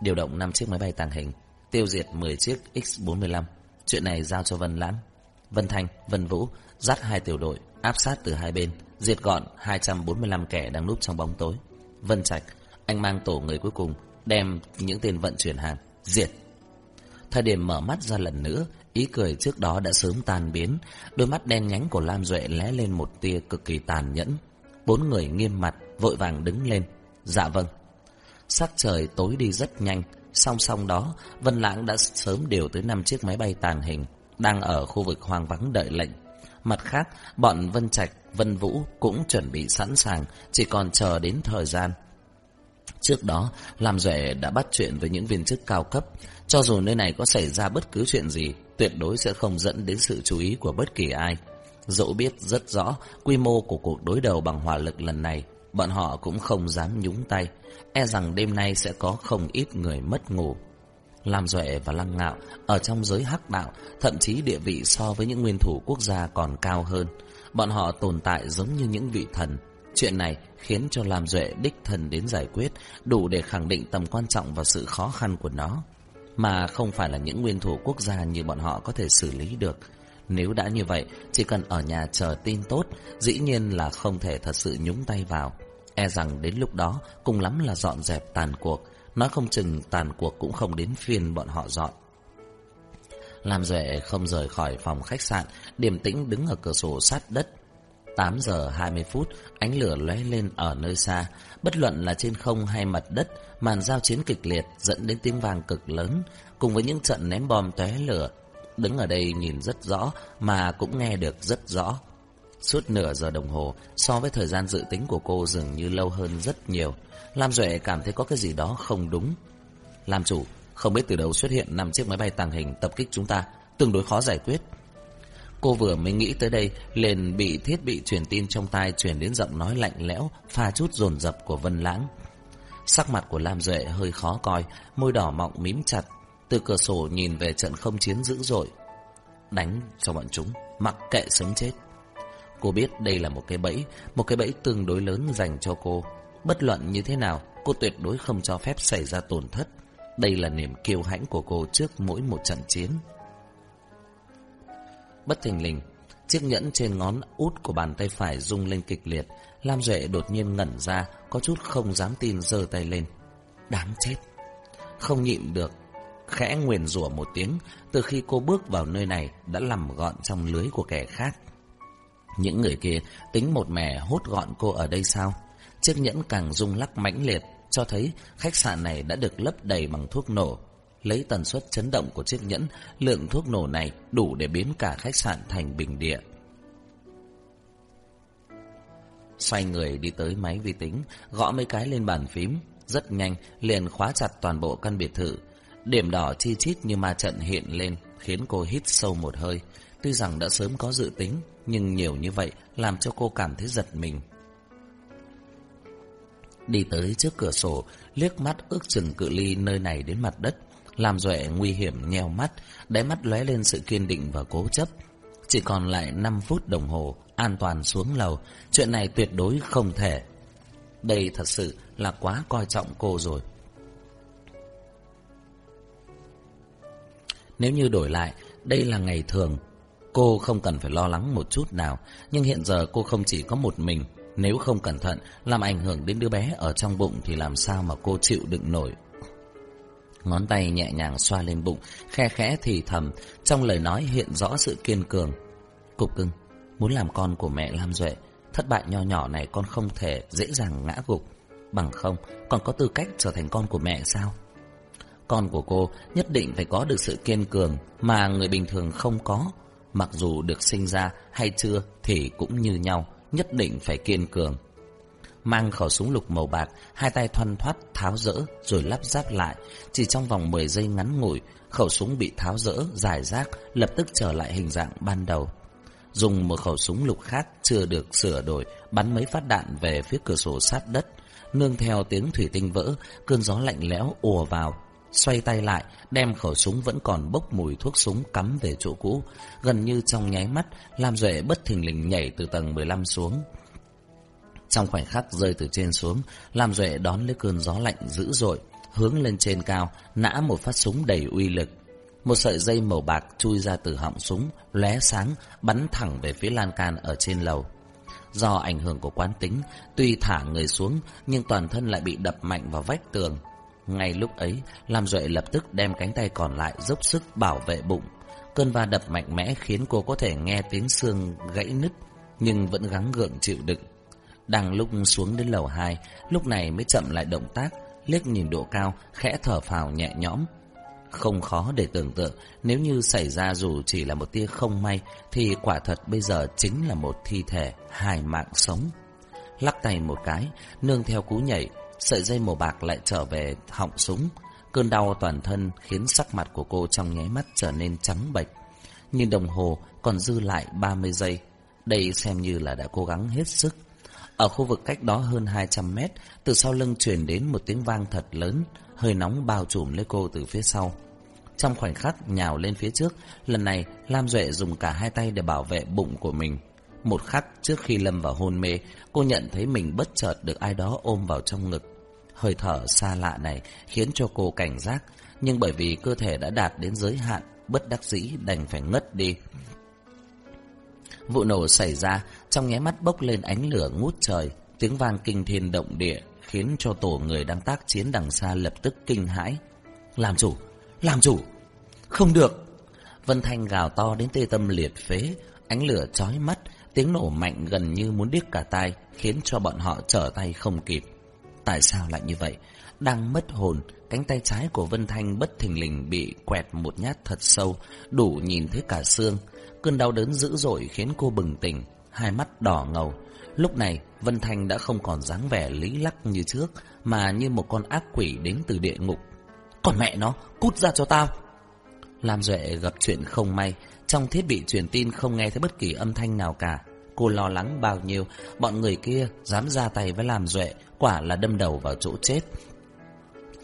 Điều động 5 chiếc máy bay tàng hình, tiêu diệt 10 chiếc X-45. Chuyện này giao cho Vân lãm Vân Thanh, Vân Vũ dắt hai tiểu đội áp sát từ hai bên, diệt gọn 245 kẻ đang núp trong bóng tối. Vân Trạch, anh mang tổ người cuối cùng, đem những tên vận chuyển hàng, diệt. Thời điểm mở mắt ra lần nữa, ý cười trước đó đã sớm tan biến, đôi mắt đen nhánh của Lam Duệ lóe lên một tia cực kỳ tàn nhẫn. Bốn người nghiêm mặt, vội vàng đứng lên. Dạ vâng. Sắc trời tối đi rất nhanh, song song đó, Vân Lãng đã sớm điều tới năm chiếc máy bay tàn hình, đang ở khu vực hoang vắng đợi lệnh. Mặt khác, bọn Vân Trạch, Vân Vũ cũng chuẩn bị sẵn sàng, chỉ còn chờ đến thời gian. Trước đó, Lam Duệ đã bắt chuyện với những viên chức cao cấp. Cho dù nơi này có xảy ra bất cứ chuyện gì, tuyệt đối sẽ không dẫn đến sự chú ý của bất kỳ ai. Dẫu biết rất rõ quy mô của cuộc đối đầu bằng hỏa lực lần này, bọn họ cũng không dám nhúng tay, e rằng đêm nay sẽ có không ít người mất ngủ. Lam Duệ và Lăng Ngạo ở trong giới hắc đạo, thậm chí địa vị so với những nguyên thủ quốc gia còn cao hơn. Bọn họ tồn tại giống như những vị thần. Chuyện này khiến cho làm Duệ đích thần đến giải quyết, đủ để khẳng định tầm quan trọng và sự khó khăn của nó. Mà không phải là những nguyên thủ quốc gia như bọn họ có thể xử lý được. Nếu đã như vậy, chỉ cần ở nhà chờ tin tốt, dĩ nhiên là không thể thật sự nhúng tay vào. E rằng đến lúc đó, cùng lắm là dọn dẹp tàn cuộc, Nói không chừng tàn cuộc cũng không đến phiên bọn họ dọn. làm Duệ không rời khỏi phòng khách sạn, điềm tĩnh đứng ở cửa sổ sát đất. 8 giờ 20 phút, ánh lửa lóe lên ở nơi xa. Bất luận là trên không hay mặt đất, màn giao chiến kịch liệt dẫn đến tiếng vang cực lớn, cùng với những trận ném bom tóe lửa. Đứng ở đây nhìn rất rõ, mà cũng nghe được rất rõ. Suốt nửa giờ đồng hồ, so với thời gian dự tính của cô dường như lâu hơn rất nhiều. Lam Duệ cảm thấy có cái gì đó không đúng. làm chủ, không biết từ đâu xuất hiện năm chiếc máy bay tàng hình tập kích chúng ta, tương đối khó giải quyết. Cô vừa mới nghĩ tới đây, liền bị thiết bị truyền tin trong tai truyền đến giọng nói lạnh lẽo, pha chút dồn dập của Vân Lãng. Sắc mặt của Lam Duệ hơi khó coi, môi đỏ mọng mím chặt, từ cửa sổ nhìn về trận không chiến dữ dội. Đánh cho bọn chúng, mặc kệ sống chết. Cô biết đây là một cái bẫy, một cái bẫy tương đối lớn dành cho cô. Bất luận như thế nào, cô tuyệt đối không cho phép xảy ra tổn thất. Đây là niềm kiêu hãnh của cô trước mỗi một trận chiến. Bất thình lình, chiếc nhẫn trên ngón út của bàn tay phải rung lên kịch liệt. Lam Duệ đột nhiên ngẩn ra, có chút không dám tin giơ tay lên. Đáng chết! Không nhịn được, khẽ nguyền rủa một tiếng, từ khi cô bước vào nơi này đã lầm gọn trong lưới của kẻ khác. Những người kia tính một mẻ hốt gọn cô ở đây sao? Chiếc nhẫn càng rung lắc mãnh liệt, cho thấy khách sạn này đã được lấp đầy bằng thuốc nổ. Lấy tần suất chấn động của chiếc nhẫn, lượng thuốc nổ này đủ để biến cả khách sạn thành bình địa. Xoay người đi tới máy vi tính, gõ mấy cái lên bàn phím, rất nhanh liền khóa chặt toàn bộ căn biệt thự. Điểm đỏ chi chít như ma trận hiện lên, khiến cô hít sâu một hơi. Tuy rằng đã sớm có dự tính, nhưng nhiều như vậy làm cho cô cảm thấy giật mình. Đi tới trước cửa sổ, liếc mắt ước chừng cự ly nơi này đến mặt đất. Làm Duệ nguy hiểm nheo mắt, đáy mắt lóe lên sự kiên định và cố chấp. Chỉ còn lại 5 phút đồng hồ, an toàn xuống lầu, chuyện này tuyệt đối không thể. Đây thật sự là quá coi trọng cô rồi. Nếu như đổi lại, đây là ngày thường, cô không cần phải lo lắng một chút nào, nhưng hiện giờ cô không chỉ có một mình, nếu không cẩn thận, làm ảnh hưởng đến đứa bé ở trong bụng thì làm sao mà cô chịu đựng nổi. Ngón tay nhẹ nhàng xoa lên bụng, khe khẽ thì thầm, trong lời nói hiện rõ sự kiên cường. Cục cưng, muốn làm con của mẹ Lam Duệ, thất bại nho nhỏ này con không thể dễ dàng ngã gục. Bằng không, còn có tư cách trở thành con của mẹ sao? Con của cô nhất định phải có được sự kiên cường mà người bình thường không có. Mặc dù được sinh ra hay chưa thì cũng như nhau nhất định phải kiên cường. Mang khẩu súng lục màu bạc, hai tay thoăn thoát tháo rỡ rồi lắp ráp lại. Chỉ trong vòng 10 giây ngắn ngủi, khẩu súng bị tháo rỡ, giải rác, lập tức trở lại hình dạng ban đầu. Dùng một khẩu súng lục khác chưa được sửa đổi, bắn mấy phát đạn về phía cửa sổ sát đất. Nương theo tiếng thủy tinh vỡ, cơn gió lạnh lẽo ùa vào. xoay tay lại, đem khẩu súng vẫn còn bốc mùi thuốc súng cắm về chỗ cũ. Gần như trong nháy mắt, Lam Duệ bất thình lình nhảy từ tầng 15 xuống. Trong khoảnh khắc rơi từ trên xuống, Lam Duệ đón lấy cơn gió lạnh dữ dội, hướng lên trên cao, nã một phát súng đầy uy lực. Một sợi dây màu bạc chui ra từ họng súng, lóe sáng, bắn thẳng về phía lan can ở trên lầu. Do ảnh hưởng của quán tính, tuy thả người xuống, nhưng toàn thân lại bị đập mạnh vào vách tường. Ngay lúc ấy, Lam Duệ lập tức đem cánh tay còn lại dốc sức bảo vệ bụng. Cơn va đập mạnh mẽ khiến cô có thể nghe tiếng xương gãy nứt, nhưng vẫn gắng gượng chịu đựng. Đang lúc xuống đến lầu 2, lúc này mới chậm lại động tác, liếc nhìn độ cao, khẽ thở phào nhẹ nhõm. Không khó để tưởng tượng, nếu như xảy ra dù chỉ là một tia không may, thì quả thật bây giờ chính là một thi thể, hài mạng sống. Lắc tay một cái, nương theo cú nhảy, sợi dây màu bạc lại trở về họng súng. Cơn đau toàn thân khiến sắc mặt của cô trong nháy mắt trở nên trắng bệch. Nhìn đồng hồ còn dư lại 30 giây. Đây xem như là đã cố gắng hết sức. Ở khu vực cách đó hơn 200 mét, từ sau lưng truyền đến một tiếng vang thật lớn, hơi nóng bao trùm lấy cô từ phía sau. Trong khoảnh khắc nhào lên phía trước, lần này Lam Duệ dùng cả hai tay để bảo vệ bụng của mình. Một khắc trước khi lâm vào hôn mê, cô nhận thấy mình bất chợt được ai đó ôm vào trong ngực. Hơi thở xa lạ này khiến cho cô cảnh giác, nhưng bởi vì cơ thể đã đạt đến giới hạn, bất đắc dĩ đành phải ngất đi. Vụ nổ xảy ra, trong nháy mắt bốc lên ánh lửa ngút trời, tiếng vang kinh thiên động địa khiến cho tổ người đang tác chiến đằng xa lập tức kinh hãi. Làm chủ, làm chủ, không được. Vân Thanh gào to đến tê tâm liệt phế, ánh lửa chói mắt, tiếng nổ mạnh gần như muốn điếc cả tai, khiến cho bọn họ trở tay không kịp. Tại sao lại như vậy? Đang mất hồn, cánh tay trái của Vân Thanh bất thình lình bị quẹt một nhát thật sâu, đủ nhìn thấy cả xương. Cơn đau đớn dữ dội khiến cô bừng tỉnh, hai mắt đỏ ngầu. Lúc này, Vân Thanh đã không còn dáng vẻ lý lắc như trước, mà như một con ác quỷ đến từ địa ngục. Còn mẹ nó, cút ra cho tao! Lam Duệ gặp chuyện không may, trong thiết bị truyền tin không nghe thấy bất kỳ âm thanh nào cả. Cô lo lắng bao nhiêu, bọn người kia dám ra tay với Lam Duệ, quả là đâm đầu vào chỗ chết.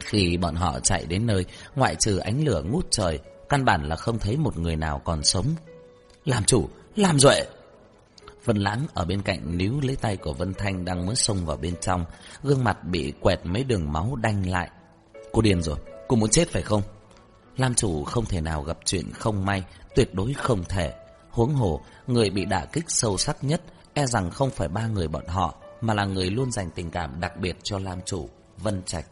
Khi bọn họ chạy đến nơi, ngoại trừ ánh lửa ngút trời, căn bản là không thấy một người nào còn sống. Làm chủ, làm duệ. Vân Lãng ở bên cạnh níu lấy tay của Vân Thanh đang mới xông vào bên trong, gương mặt bị quẹt mấy đường máu đanh lại. Cô điên rồi, cô muốn chết phải không? Lam chủ không thể nào gặp chuyện không may, tuyệt đối không thể. Huống hồ, người bị đả kích sâu sắc nhất e rằng không phải ba người bọn họ, mà là người luôn dành tình cảm đặc biệt cho Lam chủ, Vân Trạch.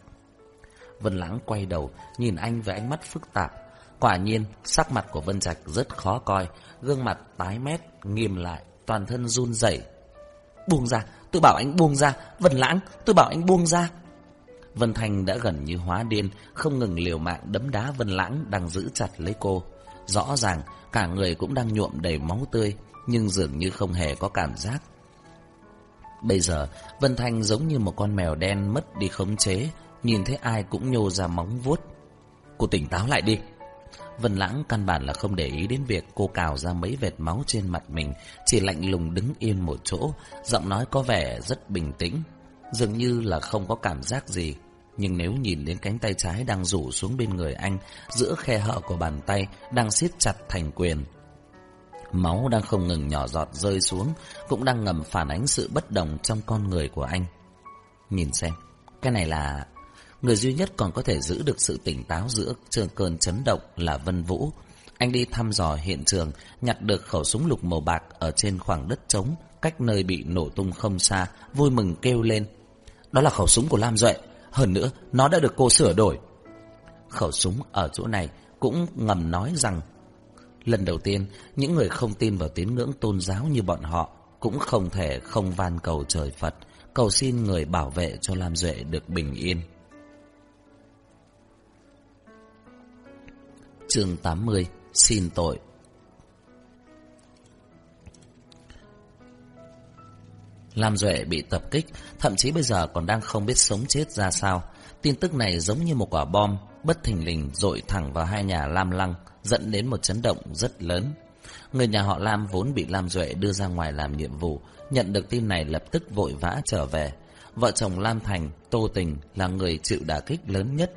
Vân Lãng quay đầu, nhìn anh với ánh mắt phức tạp. Quả nhiên, sắc mặt của Vân Trạch rất khó coi, gương mặt tái mét, nghiêm lại, toàn thân run rẩy. Buông ra, tôi bảo anh buông ra, Vân Lãng, tôi bảo anh buông ra. Vân Thành đã gần như hóa điên, không ngừng liều mạng đấm đá Vân Lãng đang giữ chặt lấy cô. Rõ ràng, cả người cũng đang nhuộm đầy máu tươi, nhưng dường như không hề có cảm giác. Bây giờ, Vân Thanh giống như một con mèo đen mất đi khống chế, nhìn thấy ai cũng nhô ra móng vuốt. Cô tỉnh táo lại đi. Vân Lãng căn bản là không để ý đến việc cô cào ra mấy vệt máu trên mặt mình, chỉ lạnh lùng đứng yên một chỗ, giọng nói có vẻ rất bình tĩnh, dường như là không có cảm giác gì. Nhưng nếu nhìn đến cánh tay trái đang rủ xuống bên người anh, giữa khe hở của bàn tay đang siết chặt thành quyền. Máu đang không ngừng nhỏ giọt rơi xuống, cũng đang ngầm phản ánh sự bất đồng trong con người của anh. Nhìn xem, cái này là Người duy nhất còn có thể giữ được sự tỉnh táo giữa trường cơn chấn động là Vân Vũ. Anh đi thăm dò hiện trường, nhặt được khẩu súng lục màu bạc ở trên khoảng đất trống, cách nơi bị nổ tung không xa, vui mừng kêu lên. Đó là khẩu súng của Lam Duệ, hơn nữa nó đã được cô sửa đổi. Khẩu súng ở chỗ này cũng ngầm nói rằng lần đầu tiên những người không tin vào tín ngưỡng tôn giáo như bọn họ cũng không thể không van cầu trời Phật, cầu xin người bảo vệ cho Lam Duệ được bình yên. Chương 80 Xin tội Lam Duệ bị tập kích, thậm chí bây giờ còn đang không biết sống chết ra sao. Tin tức này giống như một quả bom, bất thình lình dội thẳng vào hai nhà Lam Lăng, dẫn đến một chấn động rất lớn. Người nhà họ Lam vốn bị Lam Duệ đưa ra ngoài làm nhiệm vụ, nhận được tin này lập tức vội vã trở về. Vợ chồng Lam Thành, Tô Tình là người chịu đả kích lớn nhất,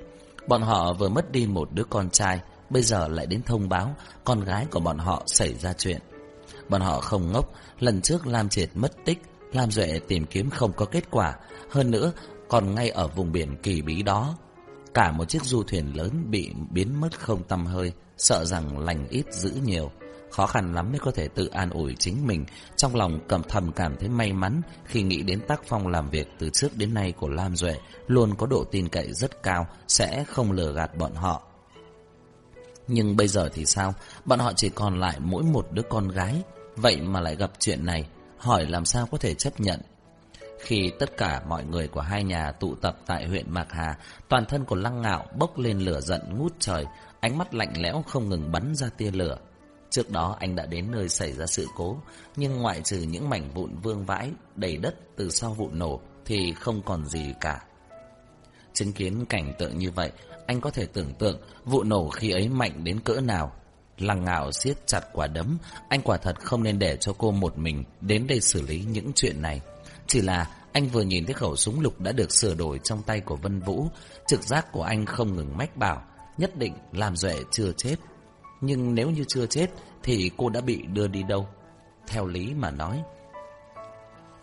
Bọn họ vừa mất đi một đứa con trai, bây giờ lại đến thông báo con gái của bọn họ xảy ra chuyện. Bọn họ không ngốc, lần trước Lam Triệt mất tích, Lam Duệ tìm kiếm không có kết quả, hơn nữa còn ngay ở vùng biển kỳ bí đó. Cả một chiếc du thuyền lớn bị biến mất không tăm hơi, sợ rằng lành ít giữ nhiều. Khó khăn lắm mới có thể tự an ủi chính mình, trong lòng cầm thầm cảm thấy may mắn khi nghĩ đến tác phong làm việc từ trước đến nay của Lam Duệ, luôn có độ tin cậy rất cao, sẽ không lừa gạt bọn họ. Nhưng bây giờ thì sao? Bọn họ chỉ còn lại mỗi một đứa con gái, vậy mà lại gặp chuyện này, hỏi làm sao có thể chấp nhận. Khi tất cả mọi người của hai nhà tụ tập tại huyện Mạc Hà, toàn thân của Lăng Ngạo bốc lên lửa giận ngút trời, ánh mắt lạnh lẽo không ngừng bắn ra tia lửa. Trước đó anh đã đến nơi xảy ra sự cố, nhưng ngoại trừ những mảnh vụn vương vãi đầy đất từ sau vụ nổ thì không còn gì cả. Chứng kiến cảnh tượng như vậy, anh có thể tưởng tượng vụ nổ khi ấy mạnh đến cỡ nào. Lăng ngạo siết chặt quả đấm, anh quả thật không nên để cho cô một mình đến đây xử lý những chuyện này. Chỉ là anh vừa nhìn thấy khẩu súng lục đã được sửa đổi trong tay của Vân Vũ, trực giác của anh không ngừng mách bảo, nhất định làm Duệ chưa chết. Nhưng nếu như chưa chết thì cô đã bị đưa đi đâu? Theo lý mà nói,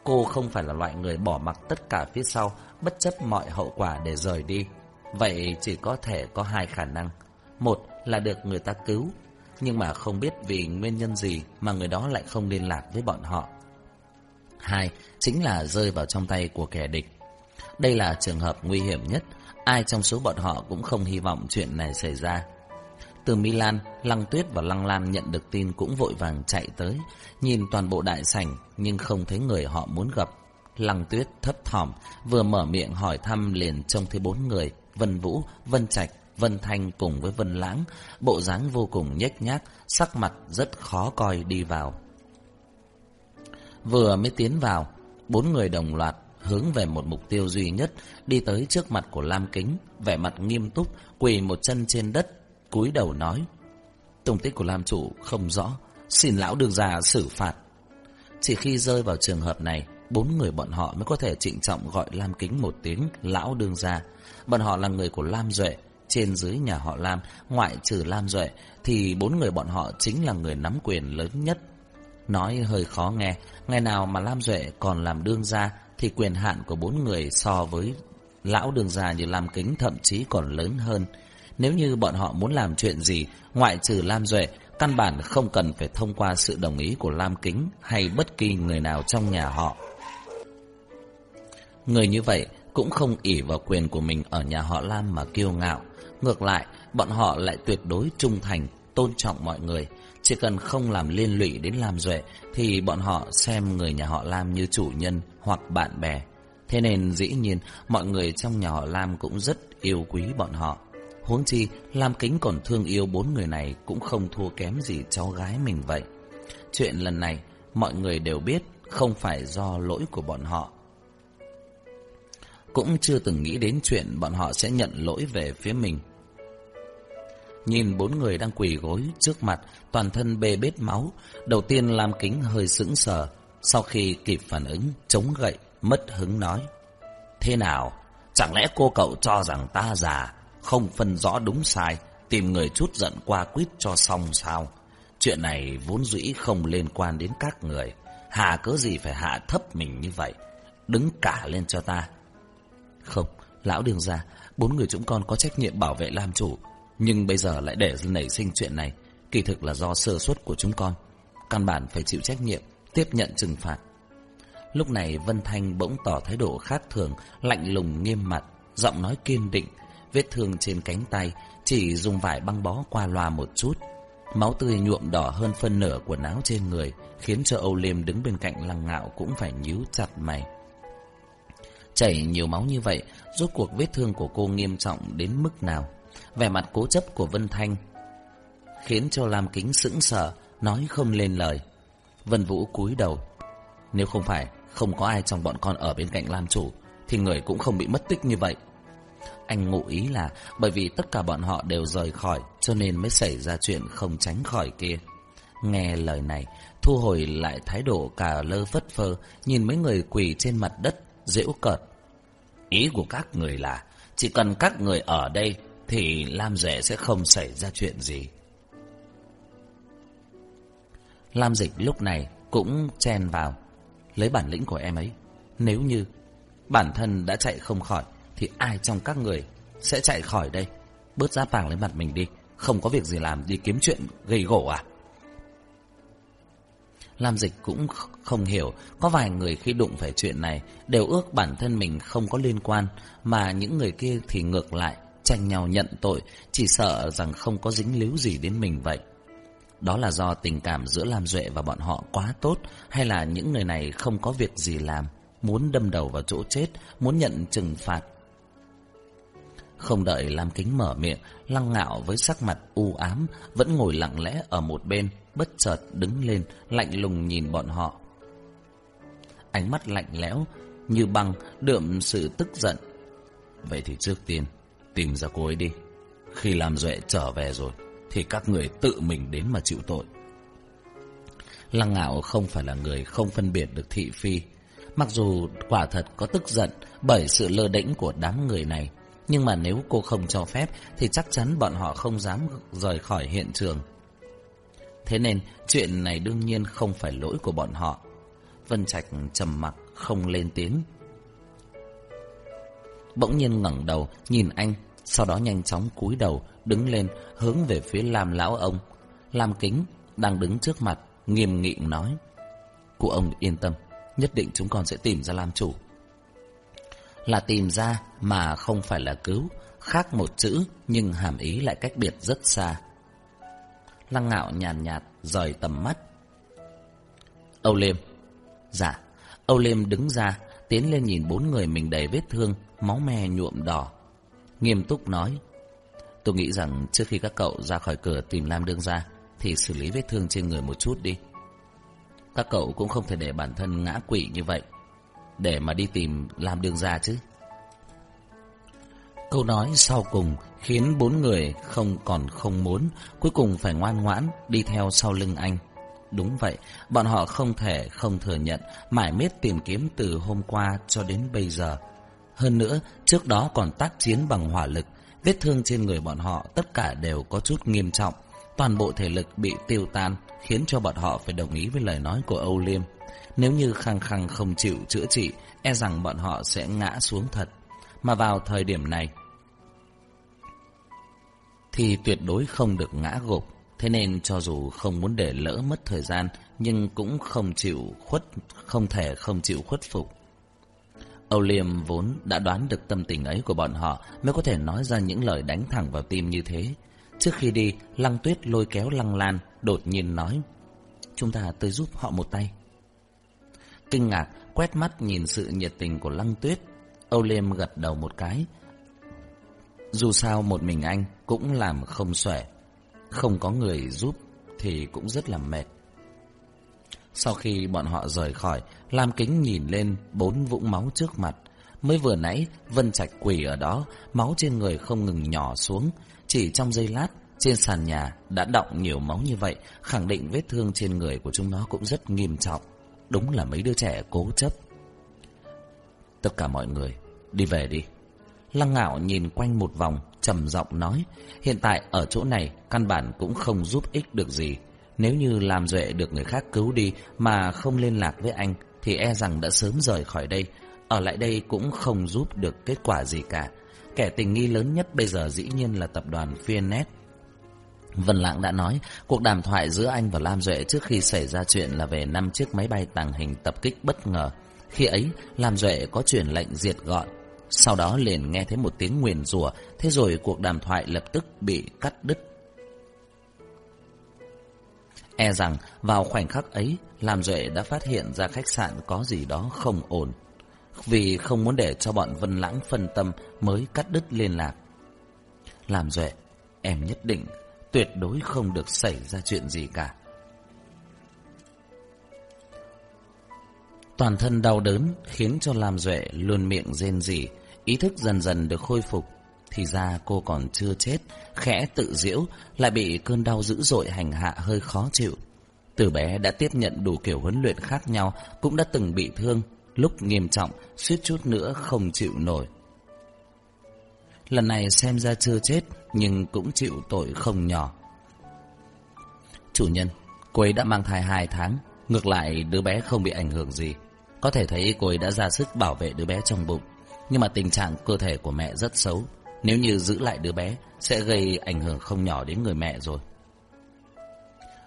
cô không phải là loại người bỏ mặc tất cả phía sau, bất chấp mọi hậu quả để rời đi. Vậy chỉ có thể có hai khả năng. Một là được người ta cứu, nhưng mà không biết vì nguyên nhân gì mà người đó lại không liên lạc với bọn họ. Hai, chính là rơi vào trong tay của kẻ địch. Đây là trường hợp nguy hiểm nhất, ai trong số bọn họ cũng không hy vọng chuyện này xảy ra. Từ Milan, Lăng Tuyết và Lăng Lan nhận được tin cũng vội vàng chạy tới, nhìn toàn bộ đại sảnh nhưng không thấy người họ muốn gặp. Lăng Tuyết thấp thỏm, vừa mở miệng hỏi thăm liền trông thấy bốn người, Vân Vũ, Vân Trạch, Vân Thanh cùng với Vân Lãng, bộ dáng vô cùng nhếch nhác, sắc mặt rất khó coi đi vào. Vừa mới tiến vào, bốn người đồng loạt hướng về một mục tiêu duy nhất, đi tới trước mặt của Lam Kính, vẻ mặt nghiêm túc, quỳ một chân trên đất, cúi đầu nói. Tung tích của Lam Chủ không rõ, xin lão đường già xử phạt. Chỉ khi rơi vào trường hợp này, bốn người bọn họ mới có thể trịnh trọng gọi Lam Kính một tiếng lão đường gia. Bọn họ là người của Lam Duệ, trên dưới nhà họ Lam, ngoại trừ Lam Duệ, thì bốn người bọn họ chính là người nắm quyền lớn nhất. Nói hơi khó nghe, ngày nào mà Lam Duệ còn làm đương gia, thì quyền hạn của bốn người so với lão đương gia như Lam Kính thậm chí còn lớn hơn. Nếu như bọn họ muốn làm chuyện gì, ngoại trừ Lam Duệ, căn bản không cần phải thông qua sự đồng ý của Lam Kính hay bất kỳ người nào trong nhà họ. Người như vậy cũng không ỷ vào quyền của mình ở nhà họ Lam mà kiêu ngạo. Ngược lại, bọn họ lại tuyệt đối trung thành, tôn trọng mọi người. Chỉ cần không làm liên lụy đến Lam Duệ thì bọn họ xem người nhà họ Lam như chủ nhân hoặc bạn bè. Thế nên dĩ nhiên mọi người trong nhà họ Lam cũng rất yêu quý bọn họ. Huống chi, Lam Kính còn thương yêu bốn người này cũng không thua kém gì cháu gái mình vậy. Chuyện lần này, mọi người đều biết không phải do lỗi của bọn họ. Cũng chưa từng nghĩ đến chuyện bọn họ sẽ nhận lỗi về phía mình. Nhìn bốn người đang quỳ gối trước mặt, toàn thân bê bết máu. Đầu tiên Lam Kính hơi sững sờ, sau khi kịp phản ứng, chống gậy, mất hứng nói. Thế nào? Chẳng lẽ cô cậu cho rằng ta già, không phân rõ đúng sai, tìm người chút giận qua quýt cho xong sao? Chuyện này vốn dĩ không liên quan đến các người. Hà cớ gì phải hạ thấp mình như vậy? Đứng cả lên cho ta. Không, lão đường ra, bốn người chúng con có trách nhiệm bảo vệ Lam chủ. Nhưng bây giờ lại để nảy sinh chuyện này, kỳ thực là do sơ suất của chúng con. Căn bản phải chịu trách nhiệm, tiếp nhận trừng phạt. Lúc này Vân Thanh bỗng tỏ thái độ khác thường, lạnh lùng nghiêm mặt, giọng nói kiên định, vết thương trên cánh tay chỉ dùng vải băng bó qua loa một chút. Máu tươi nhuộm đỏ hơn phân nửa quần áo trên người, khiến cho Âu Liêm đứng bên cạnh lăng ngạo cũng phải nhíu chặt mày. Chảy nhiều máu như vậy, rốt cuộc vết thương của cô nghiêm trọng đến mức nào? Vẻ mặt cố chấp của Vân Thanh khiến cho Lam Kính sững sờ, nói không lên lời. Vân Vũ cúi đầu. Nếu không phải không có ai trong bọn con ở bên cạnh Lam chủ, thì người cũng không bị mất tích như vậy. Anh ngụ ý là bởi vì tất cả bọn họ đều rời khỏi, cho nên mới xảy ra chuyện không tránh khỏi kia. Nghe lời này, thu hồi lại thái độ cả lơ phất phơ, nhìn mấy người quỳ trên mặt đất, dễu cợt. Ý của các người là, chỉ cần các người ở đây Thì Lam Duệ sẽ không xảy ra chuyện gì. Lam Dịch lúc này cũng chen vào Lấy bản lĩnh của em ấy. Nếu như bản thân đã chạy không khỏi Thì ai trong các người sẽ chạy khỏi đây? Bớt giáp vàng lấy mặt mình đi Không có việc gì làm đi kiếm chuyện gây gỗ à? Lam Dịch cũng không hiểu Có vài người khi đụng phải chuyện này Đều ước bản thân mình không có liên quan Mà những người kia thì ngược lại Tranh nhau nhận tội Chỉ sợ rằng không có dính líu gì đến mình vậy. Đó là do tình cảm giữa Lam Duệ và bọn họ quá tốt Hay là những người này không có việc gì làm Muốn đâm đầu vào chỗ chết Muốn nhận trừng phạt? Không đợi Lam Kính mở miệng, lăng ngạo với sắc mặt u ám, vẫn ngồi lặng lẽ ở một bên, bất chợt đứng lên, lạnh lùng nhìn bọn họ. Ánh mắt lạnh lẽo, như băng, đượm sự tức giận. Vậy thì trước tiên, tìm ra cô ấy đi. Khi làm duệ trở về rồi, thì các người tự mình đến mà chịu tội. Lăng ngạo không phải là người không phân biệt được thị phi. Mặc dù quả thật có tức giận bởi sự lơ đễnh của đám người này, nhưng mà nếu cô không cho phép thì chắc chắn bọn họ không dám rời khỏi hiện trường. Thế nên chuyện này đương nhiên không phải lỗi của bọn họ. Vân Trạch trầm mặc không lên tiếng. Bỗng nhiên ngẩng đầu nhìn anh, sau đó nhanh chóng cúi đầu đứng lên hướng về phía Lam lão ông. Lam Kính đang đứng trước mặt nghiêm nghị nói: "Cụ ông yên tâm, nhất định chúng con sẽ tìm ra Lam chủ." Là tìm ra mà không phải là cứu, khác một chữ nhưng hàm ý lại cách biệt rất xa. Lăng ngạo nhàn nhạt, rời tầm mắt. Âu Liêm. Dạ. Âu Liêm đứng ra, tiến lên nhìn bốn người mình đầy vết thương, máu me nhuộm đỏ. Nghiêm túc nói. Tôi nghĩ rằng trước khi các cậu ra khỏi cửa tìm Lam Đương ra, thì xử lý vết thương trên người một chút đi. Các cậu cũng không thể để bản thân ngã quỵ như vậy, để mà đi tìm Lam Đương ra chứ. Câu nói sau cùng khiến bốn người không còn không muốn, cuối cùng phải ngoan ngoãn đi theo sau lưng anh. Đúng vậy, bọn họ không thể không thừa nhận mãi miết tìm kiếm từ hôm qua cho đến bây giờ. Hơn nữa, trước đó còn tác chiến bằng hỏa lực, vết thương trên người bọn họ tất cả đều có chút nghiêm trọng. Toàn bộ thể lực bị tiêu tan, khiến cho bọn họ phải đồng ý với lời nói của Âu Liêm. Nếu như khăng khăng không chịu chữa trị, e rằng bọn họ sẽ ngã xuống thật. Mà vào thời điểm này, thì tuyệt đối không được ngã gục. Thế nên cho dù không muốn để lỡ mất thời gian, nhưng cũng không chịu khuất, không thể không chịu khuất phục. Âu Liêm vốn đã đoán được tâm tình ấy của bọn họ mới có thể nói ra những lời đánh thẳng vào tim như thế. Trước khi đi, Lăng Tuyết lôi kéo Lăng Lan, đột nhiên nói, chúng ta tới giúp họ một tay. Kinh ngạc, quét mắt nhìn sự nhiệt tình của Lăng Tuyết, Âu Liêm gật đầu một cái, dù sao một mình anh cũng làm không xuể. Không có người giúp thì cũng rất là mệt. Sau khi bọn họ rời khỏi Lam Kính nhìn lên bốn vũng máu trước mặt. Mới vừa nãy Vân Trạch quỳ ở đó Máu trên người không ngừng nhỏ xuống. Chỉ trong giây lát Trên sàn nhà đã đọng nhiều máu như vậy Khẳng định vết thương trên người của chúng nó cũng rất nghiêm trọng. Đúng là mấy đứa trẻ cố chấp. Tất cả mọi người Đi về đi Lăng ngạo nhìn quanh một vòng, trầm giọng nói, hiện tại ở chỗ này căn bản cũng không giúp ích được gì. Nếu như làm duệ được người khác cứu đi mà không liên lạc với anh, thì e rằng đã sớm rời khỏi đây. Ở lại đây cũng không giúp được kết quả gì cả. Kẻ tình nghi lớn nhất bây giờ dĩ nhiên là tập đoàn Fiennet. Vân Lãng đã nói, cuộc đàm thoại giữa anh và Lam Duệ trước khi xảy ra chuyện là về năm chiếc máy bay tàng hình tập kích bất ngờ. Khi ấy, Lam Duệ có chuyển lệnh diệt gọn sau đó liền nghe thấy một tiếng nguyền rủa, thế rồi cuộc đàm thoại lập tức bị cắt đứt. E rằng vào khoảnh khắc ấy, Lam Duệ đã phát hiện ra khách sạn có gì đó không ổn. Vì không muốn để cho bọn Vân Lãng phân tâm mới cắt đứt liên lạc. Lam Duệ, em nhất định tuyệt đối không được xảy ra chuyện gì cả. Toàn thân đau đớn khiến cho Lam Duệ luôn miệng rên rỉ, Ý thức dần dần được khôi phục Thì ra cô còn chưa chết Khẽ tự diễu Lại bị cơn đau dữ dội hành hạ hơi khó chịu Từ bé đã tiếp nhận đủ kiểu huấn luyện khác nhau Cũng đã từng bị thương Lúc nghiêm trọng suýt chút nữa không chịu nổi lần này xem ra chưa chết nhưng cũng chịu tội không nhỏ. Chủ nhân, cô ấy đã mang thai 2 tháng, ngược lại đứa bé không bị ảnh hưởng gì. Có thể thấy cô ấy đã ra sức bảo vệ đứa bé trong bụng, nhưng mà tình trạng cơ thể của mẹ rất xấu. Nếu như giữ lại đứa bé, sẽ gây ảnh hưởng không nhỏ đến người mẹ rồi.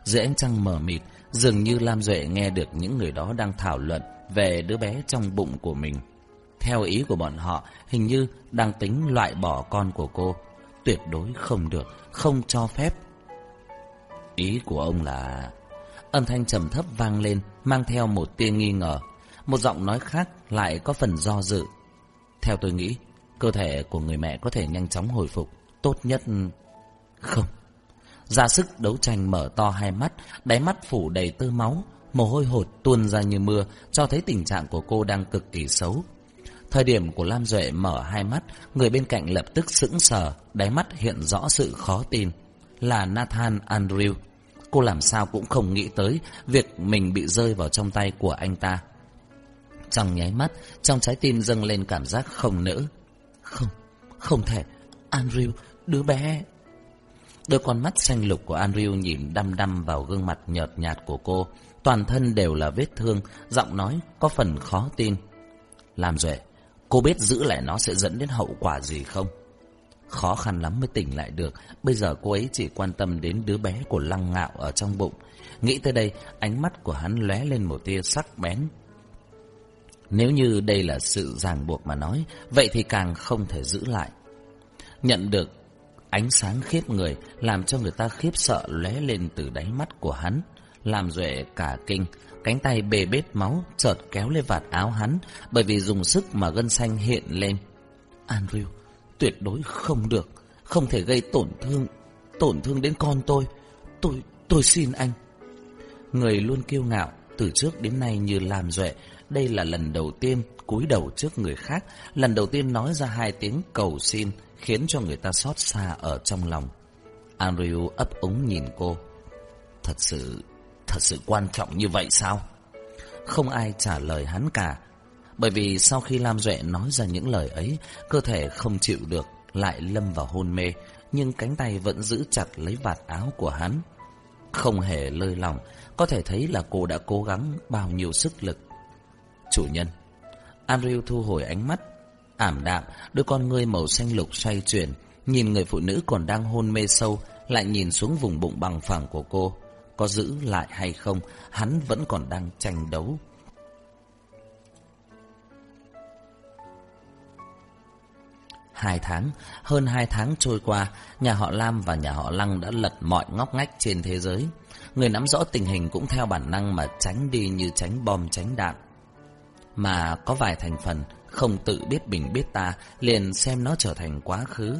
Dưới ánh trăng mờ mịt, dường như Lam Duệ nghe được những người đó đang thảo luận về đứa bé trong bụng của mình. Theo ý của bọn họ, hình như đang tính loại bỏ con của cô. Tuyệt đối không được, không cho phép. Ý của ông là... Âm thanh trầm thấp vang lên, mang theo một tia nghi ngờ. Một giọng nói khác lại có phần do dự. Theo tôi nghĩ, cơ thể của người mẹ có thể nhanh chóng hồi phục. Tốt nhất... Không. Ra sức đấu tranh mở to hai mắt, đáy mắt phủ đầy tơ máu, mồ hôi hột tuôn ra như mưa, cho thấy tình trạng của cô đang cực kỳ xấu. Thời điểm của Lam Duệ mở hai mắt, người bên cạnh lập tức sững sờ, đáy mắt hiện rõ sự khó tin. Là Nathan Andrew. Cô làm sao cũng không nghĩ tới việc mình bị rơi vào trong tay của anh ta. Trong nháy mắt, trong trái tim dâng lên cảm giác không nỡ. Không, không thể. Andrew, đứa bé... Đôi con mắt xanh lục của Andrew nhìn đăm đăm vào gương mặt nhợt nhạt của cô. Toàn thân đều là vết thương, giọng nói có phần khó tin. Làm rồi, cô biết giữ lại nó sẽ dẫn đến hậu quả gì không? Khó khăn lắm mới tỉnh lại được, bây giờ cô ấy chỉ quan tâm đến đứa bé của lăng ngạo ở trong bụng. Nghĩ tới đây, ánh mắt của hắn lóe lên một tia sắc bén. Nếu như đây là sự ràng buộc mà nói, vậy thì càng không thể giữ lại. Nhận được ánh sáng khiếp người, làm cho người ta khiếp sợ lóe lên từ đáy mắt của hắn, làm duệ cả kinh, cánh tay bê bết máu chợt kéo lên vạt áo hắn, bởi vì dùng sức mà gân xanh hiện lên. Andrew, tuyệt đối không được, không thể gây tổn thương, tổn thương đến con tôi. Tôi, tôi xin anh. Người luôn kiêu ngạo, từ trước đến nay như làm duệ, đây là lần đầu tiên cúi đầu trước người khác, lần đầu tiên nói ra hai tiếng cầu xin, khiến cho người ta xót xa ở trong lòng. Andrew ấp úng nhìn cô. Thật sự, thật sự quan trọng như vậy sao? Không ai trả lời hắn cả. Bởi vì sau khi Lam Duệ nói ra những lời ấy, cơ thể không chịu được, lại lâm vào hôn mê, nhưng cánh tay vẫn giữ chặt lấy vạt áo của hắn. Không hề lơi lòng, có thể thấy là cô đã cố gắng bao nhiêu sức lực. Chủ nhân, Andrew thu hồi ánh mắt, ảm đạm, đôi con ngươi màu xanh lục xoay chuyển, nhìn người phụ nữ còn đang hôn mê sâu, lại nhìn xuống vùng bụng bằng phẳng của cô. Có giữ lại hay không, hắn vẫn còn đang tranh đấu. Hai tháng, hơn hai tháng trôi qua, nhà họ Lam và nhà họ Lăng đã lật mọi ngóc ngách trên thế giới. Người nắm rõ tình hình cũng theo bản năng mà tránh đi như tránh bom tránh đạn. Mà có vài thành phần không tự biết mình biết ta, liền xem nó trở thành quá khứ.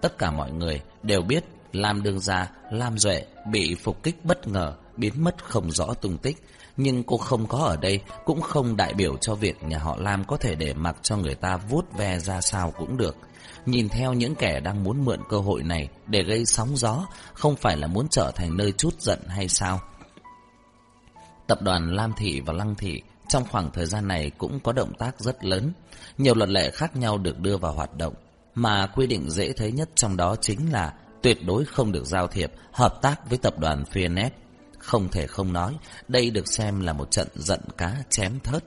Tất cả mọi người đều biết Lam Đương Gia, Lam Duệ bị phục kích bất ngờ, biến mất không rõ tung tích. Nhưng cô không có ở đây cũng không đại biểu cho việc nhà họ Lam có thể để mặc cho người ta vuốt ve ra sao cũng được. Nhìn theo những kẻ đang muốn mượn cơ hội này để gây sóng gió, không phải là muốn trở thành nơi chút giận hay sao? Tập đoàn Lam Thị và Lăng Thị trong khoảng thời gian này cũng có động tác rất lớn. Nhiều luật lệ khác nhau được đưa vào hoạt động, mà quy định dễ thấy nhất trong đó chính là tuyệt đối không được giao thiệp, hợp tác với tập đoàn Fianet. Không thể không nói, đây được xem là một trận giận cá chém thớt.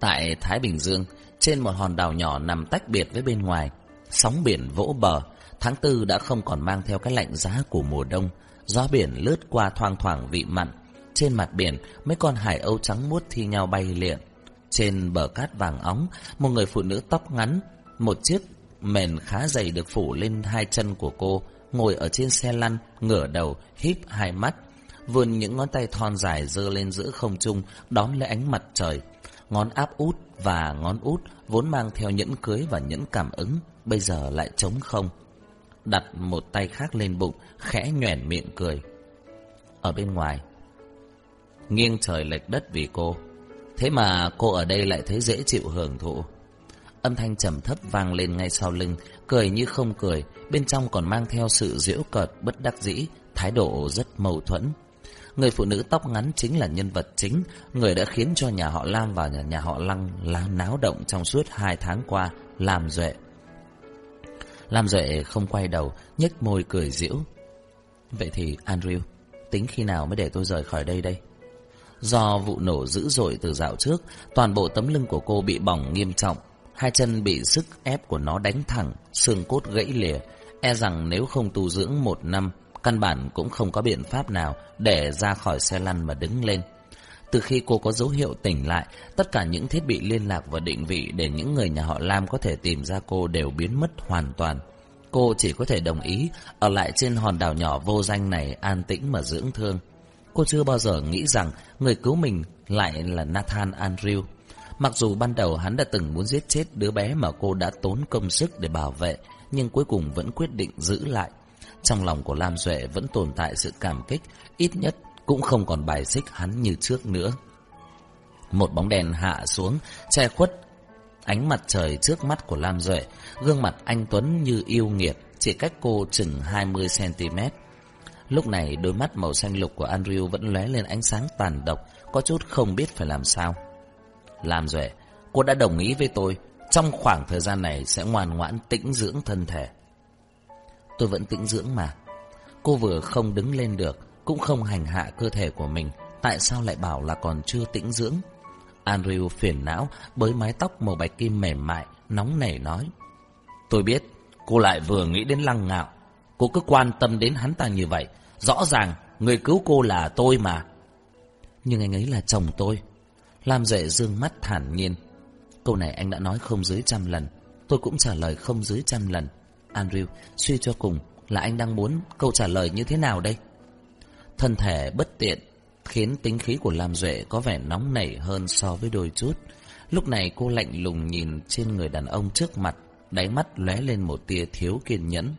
Tại Thái Bình Dương, trên một hòn đảo nhỏ nằm tách biệt với bên ngoài, sóng biển vỗ bờ, tháng tư đã không còn mang theo cái lạnh giá của mùa đông, gió biển lướt qua thoang thoảng vị mặn, trên mặt biển, mấy con hải âu trắng muốt thi nhau bay liện. Trên bờ cát vàng óng, một người phụ nữ tóc ngắn, một chiếc mền khá dày được phủ lên hai chân của cô, ngồi ở trên xe lăn, ngửa đầu, híp hai mắt, vươn những ngón tay thon dài dơ lên giữa không trung, đón lấy ánh mặt trời. Ngón áp út và ngón út vốn mang theo nhẫn cưới và nhẫn cảm ứng, bây giờ lại trống không. Đặt một tay khác lên bụng, khẽ nhoẻn miệng cười. Ở bên ngoài, nghiêng trời lệch đất vì cô. Thế mà cô ở đây lại thấy dễ chịu hưởng thụ. Âm thanh trầm thấp vang lên ngay sau lưng, cười như không cười, bên trong còn mang theo sự giễu cợt bất đắc dĩ, thái độ rất mâu thuẫn. Người phụ nữ tóc ngắn chính là nhân vật chính, người đã khiến cho nhà họ Lam và nhà, nhà họ Lăng lá náo động trong suốt hai tháng qua, làm Duệ. Lam Duệ không quay đầu, nhếch môi cười giễu. Vậy thì Andrew, tính khi nào mới để tôi rời khỏi đây đây? Do vụ nổ dữ dội từ dạo trước, toàn bộ tấm lưng của cô bị bỏng nghiêm trọng. Hai chân bị sức ép của nó đánh thẳng, xương cốt gãy lìa. E rằng nếu không tu dưỡng một năm, căn bản cũng không có biện pháp nào để ra khỏi xe lăn mà đứng lên. Từ khi cô có dấu hiệu tỉnh lại, tất cả những thiết bị liên lạc và định vị để những người nhà họ Lam có thể tìm ra cô đều biến mất hoàn toàn. Cô chỉ có thể đồng ý ở lại trên hòn đảo nhỏ vô danh này an tĩnh mà dưỡng thương. Cô chưa bao giờ nghĩ rằng người cứu mình lại là Nathan Andrew. Mặc dù ban đầu hắn đã từng muốn giết chết đứa bé mà cô đã tốn công sức để bảo vệ, nhưng cuối cùng vẫn quyết định giữ lại. Trong lòng của Lam Duệ vẫn tồn tại sự cảm kích, ít nhất cũng không còn bài xích hắn như trước nữa. Một bóng đèn hạ xuống, che khuất ánh mặt trời trước mắt của Lam Duệ, gương mặt anh Tuấn như yêu nghiệt, chỉ cách cô chừng 20cm. Lúc này đôi mắt màu xanh lục của Andrew vẫn lóe lên ánh sáng tàn độc, có chút không biết phải làm sao. Lam Duệ, cô đã đồng ý với tôi, trong khoảng thời gian này sẽ ngoan ngoãn tĩnh dưỡng thân thể. Tôi vẫn tĩnh dưỡng mà. Cô vừa không đứng lên được, cũng không hành hạ cơ thể của mình, tại sao lại bảo là còn chưa tĩnh dưỡng? Andrew phiền não bới mái tóc màu bạch kim mềm mại, nóng nảy nói. Tôi biết, cô lại vừa nghĩ đến lăng ngạo. Cô cứ quan tâm đến hắn ta như vậy. Rõ ràng, người cứu cô là tôi mà. Nhưng anh ấy là chồng tôi. Lam Duệ dương mắt thản nhiên. Câu này anh đã nói không dưới trăm lần. Tôi cũng trả lời không dưới trăm lần. Andrew, suy cho cùng là anh đang muốn câu trả lời như thế nào đây? Thân thể bất tiện khiến tính khí của Lam Duệ có vẻ nóng nảy hơn so với đôi chút. Lúc này cô lạnh lùng nhìn trên người đàn ông trước mặt, đáy mắt lóe lên một tia thiếu kiên nhẫn.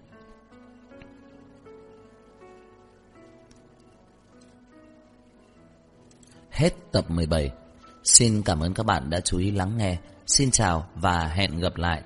Hết tập 17. Xin cảm ơn các bạn đã chú ý lắng nghe. Xin chào và hẹn gặp lại.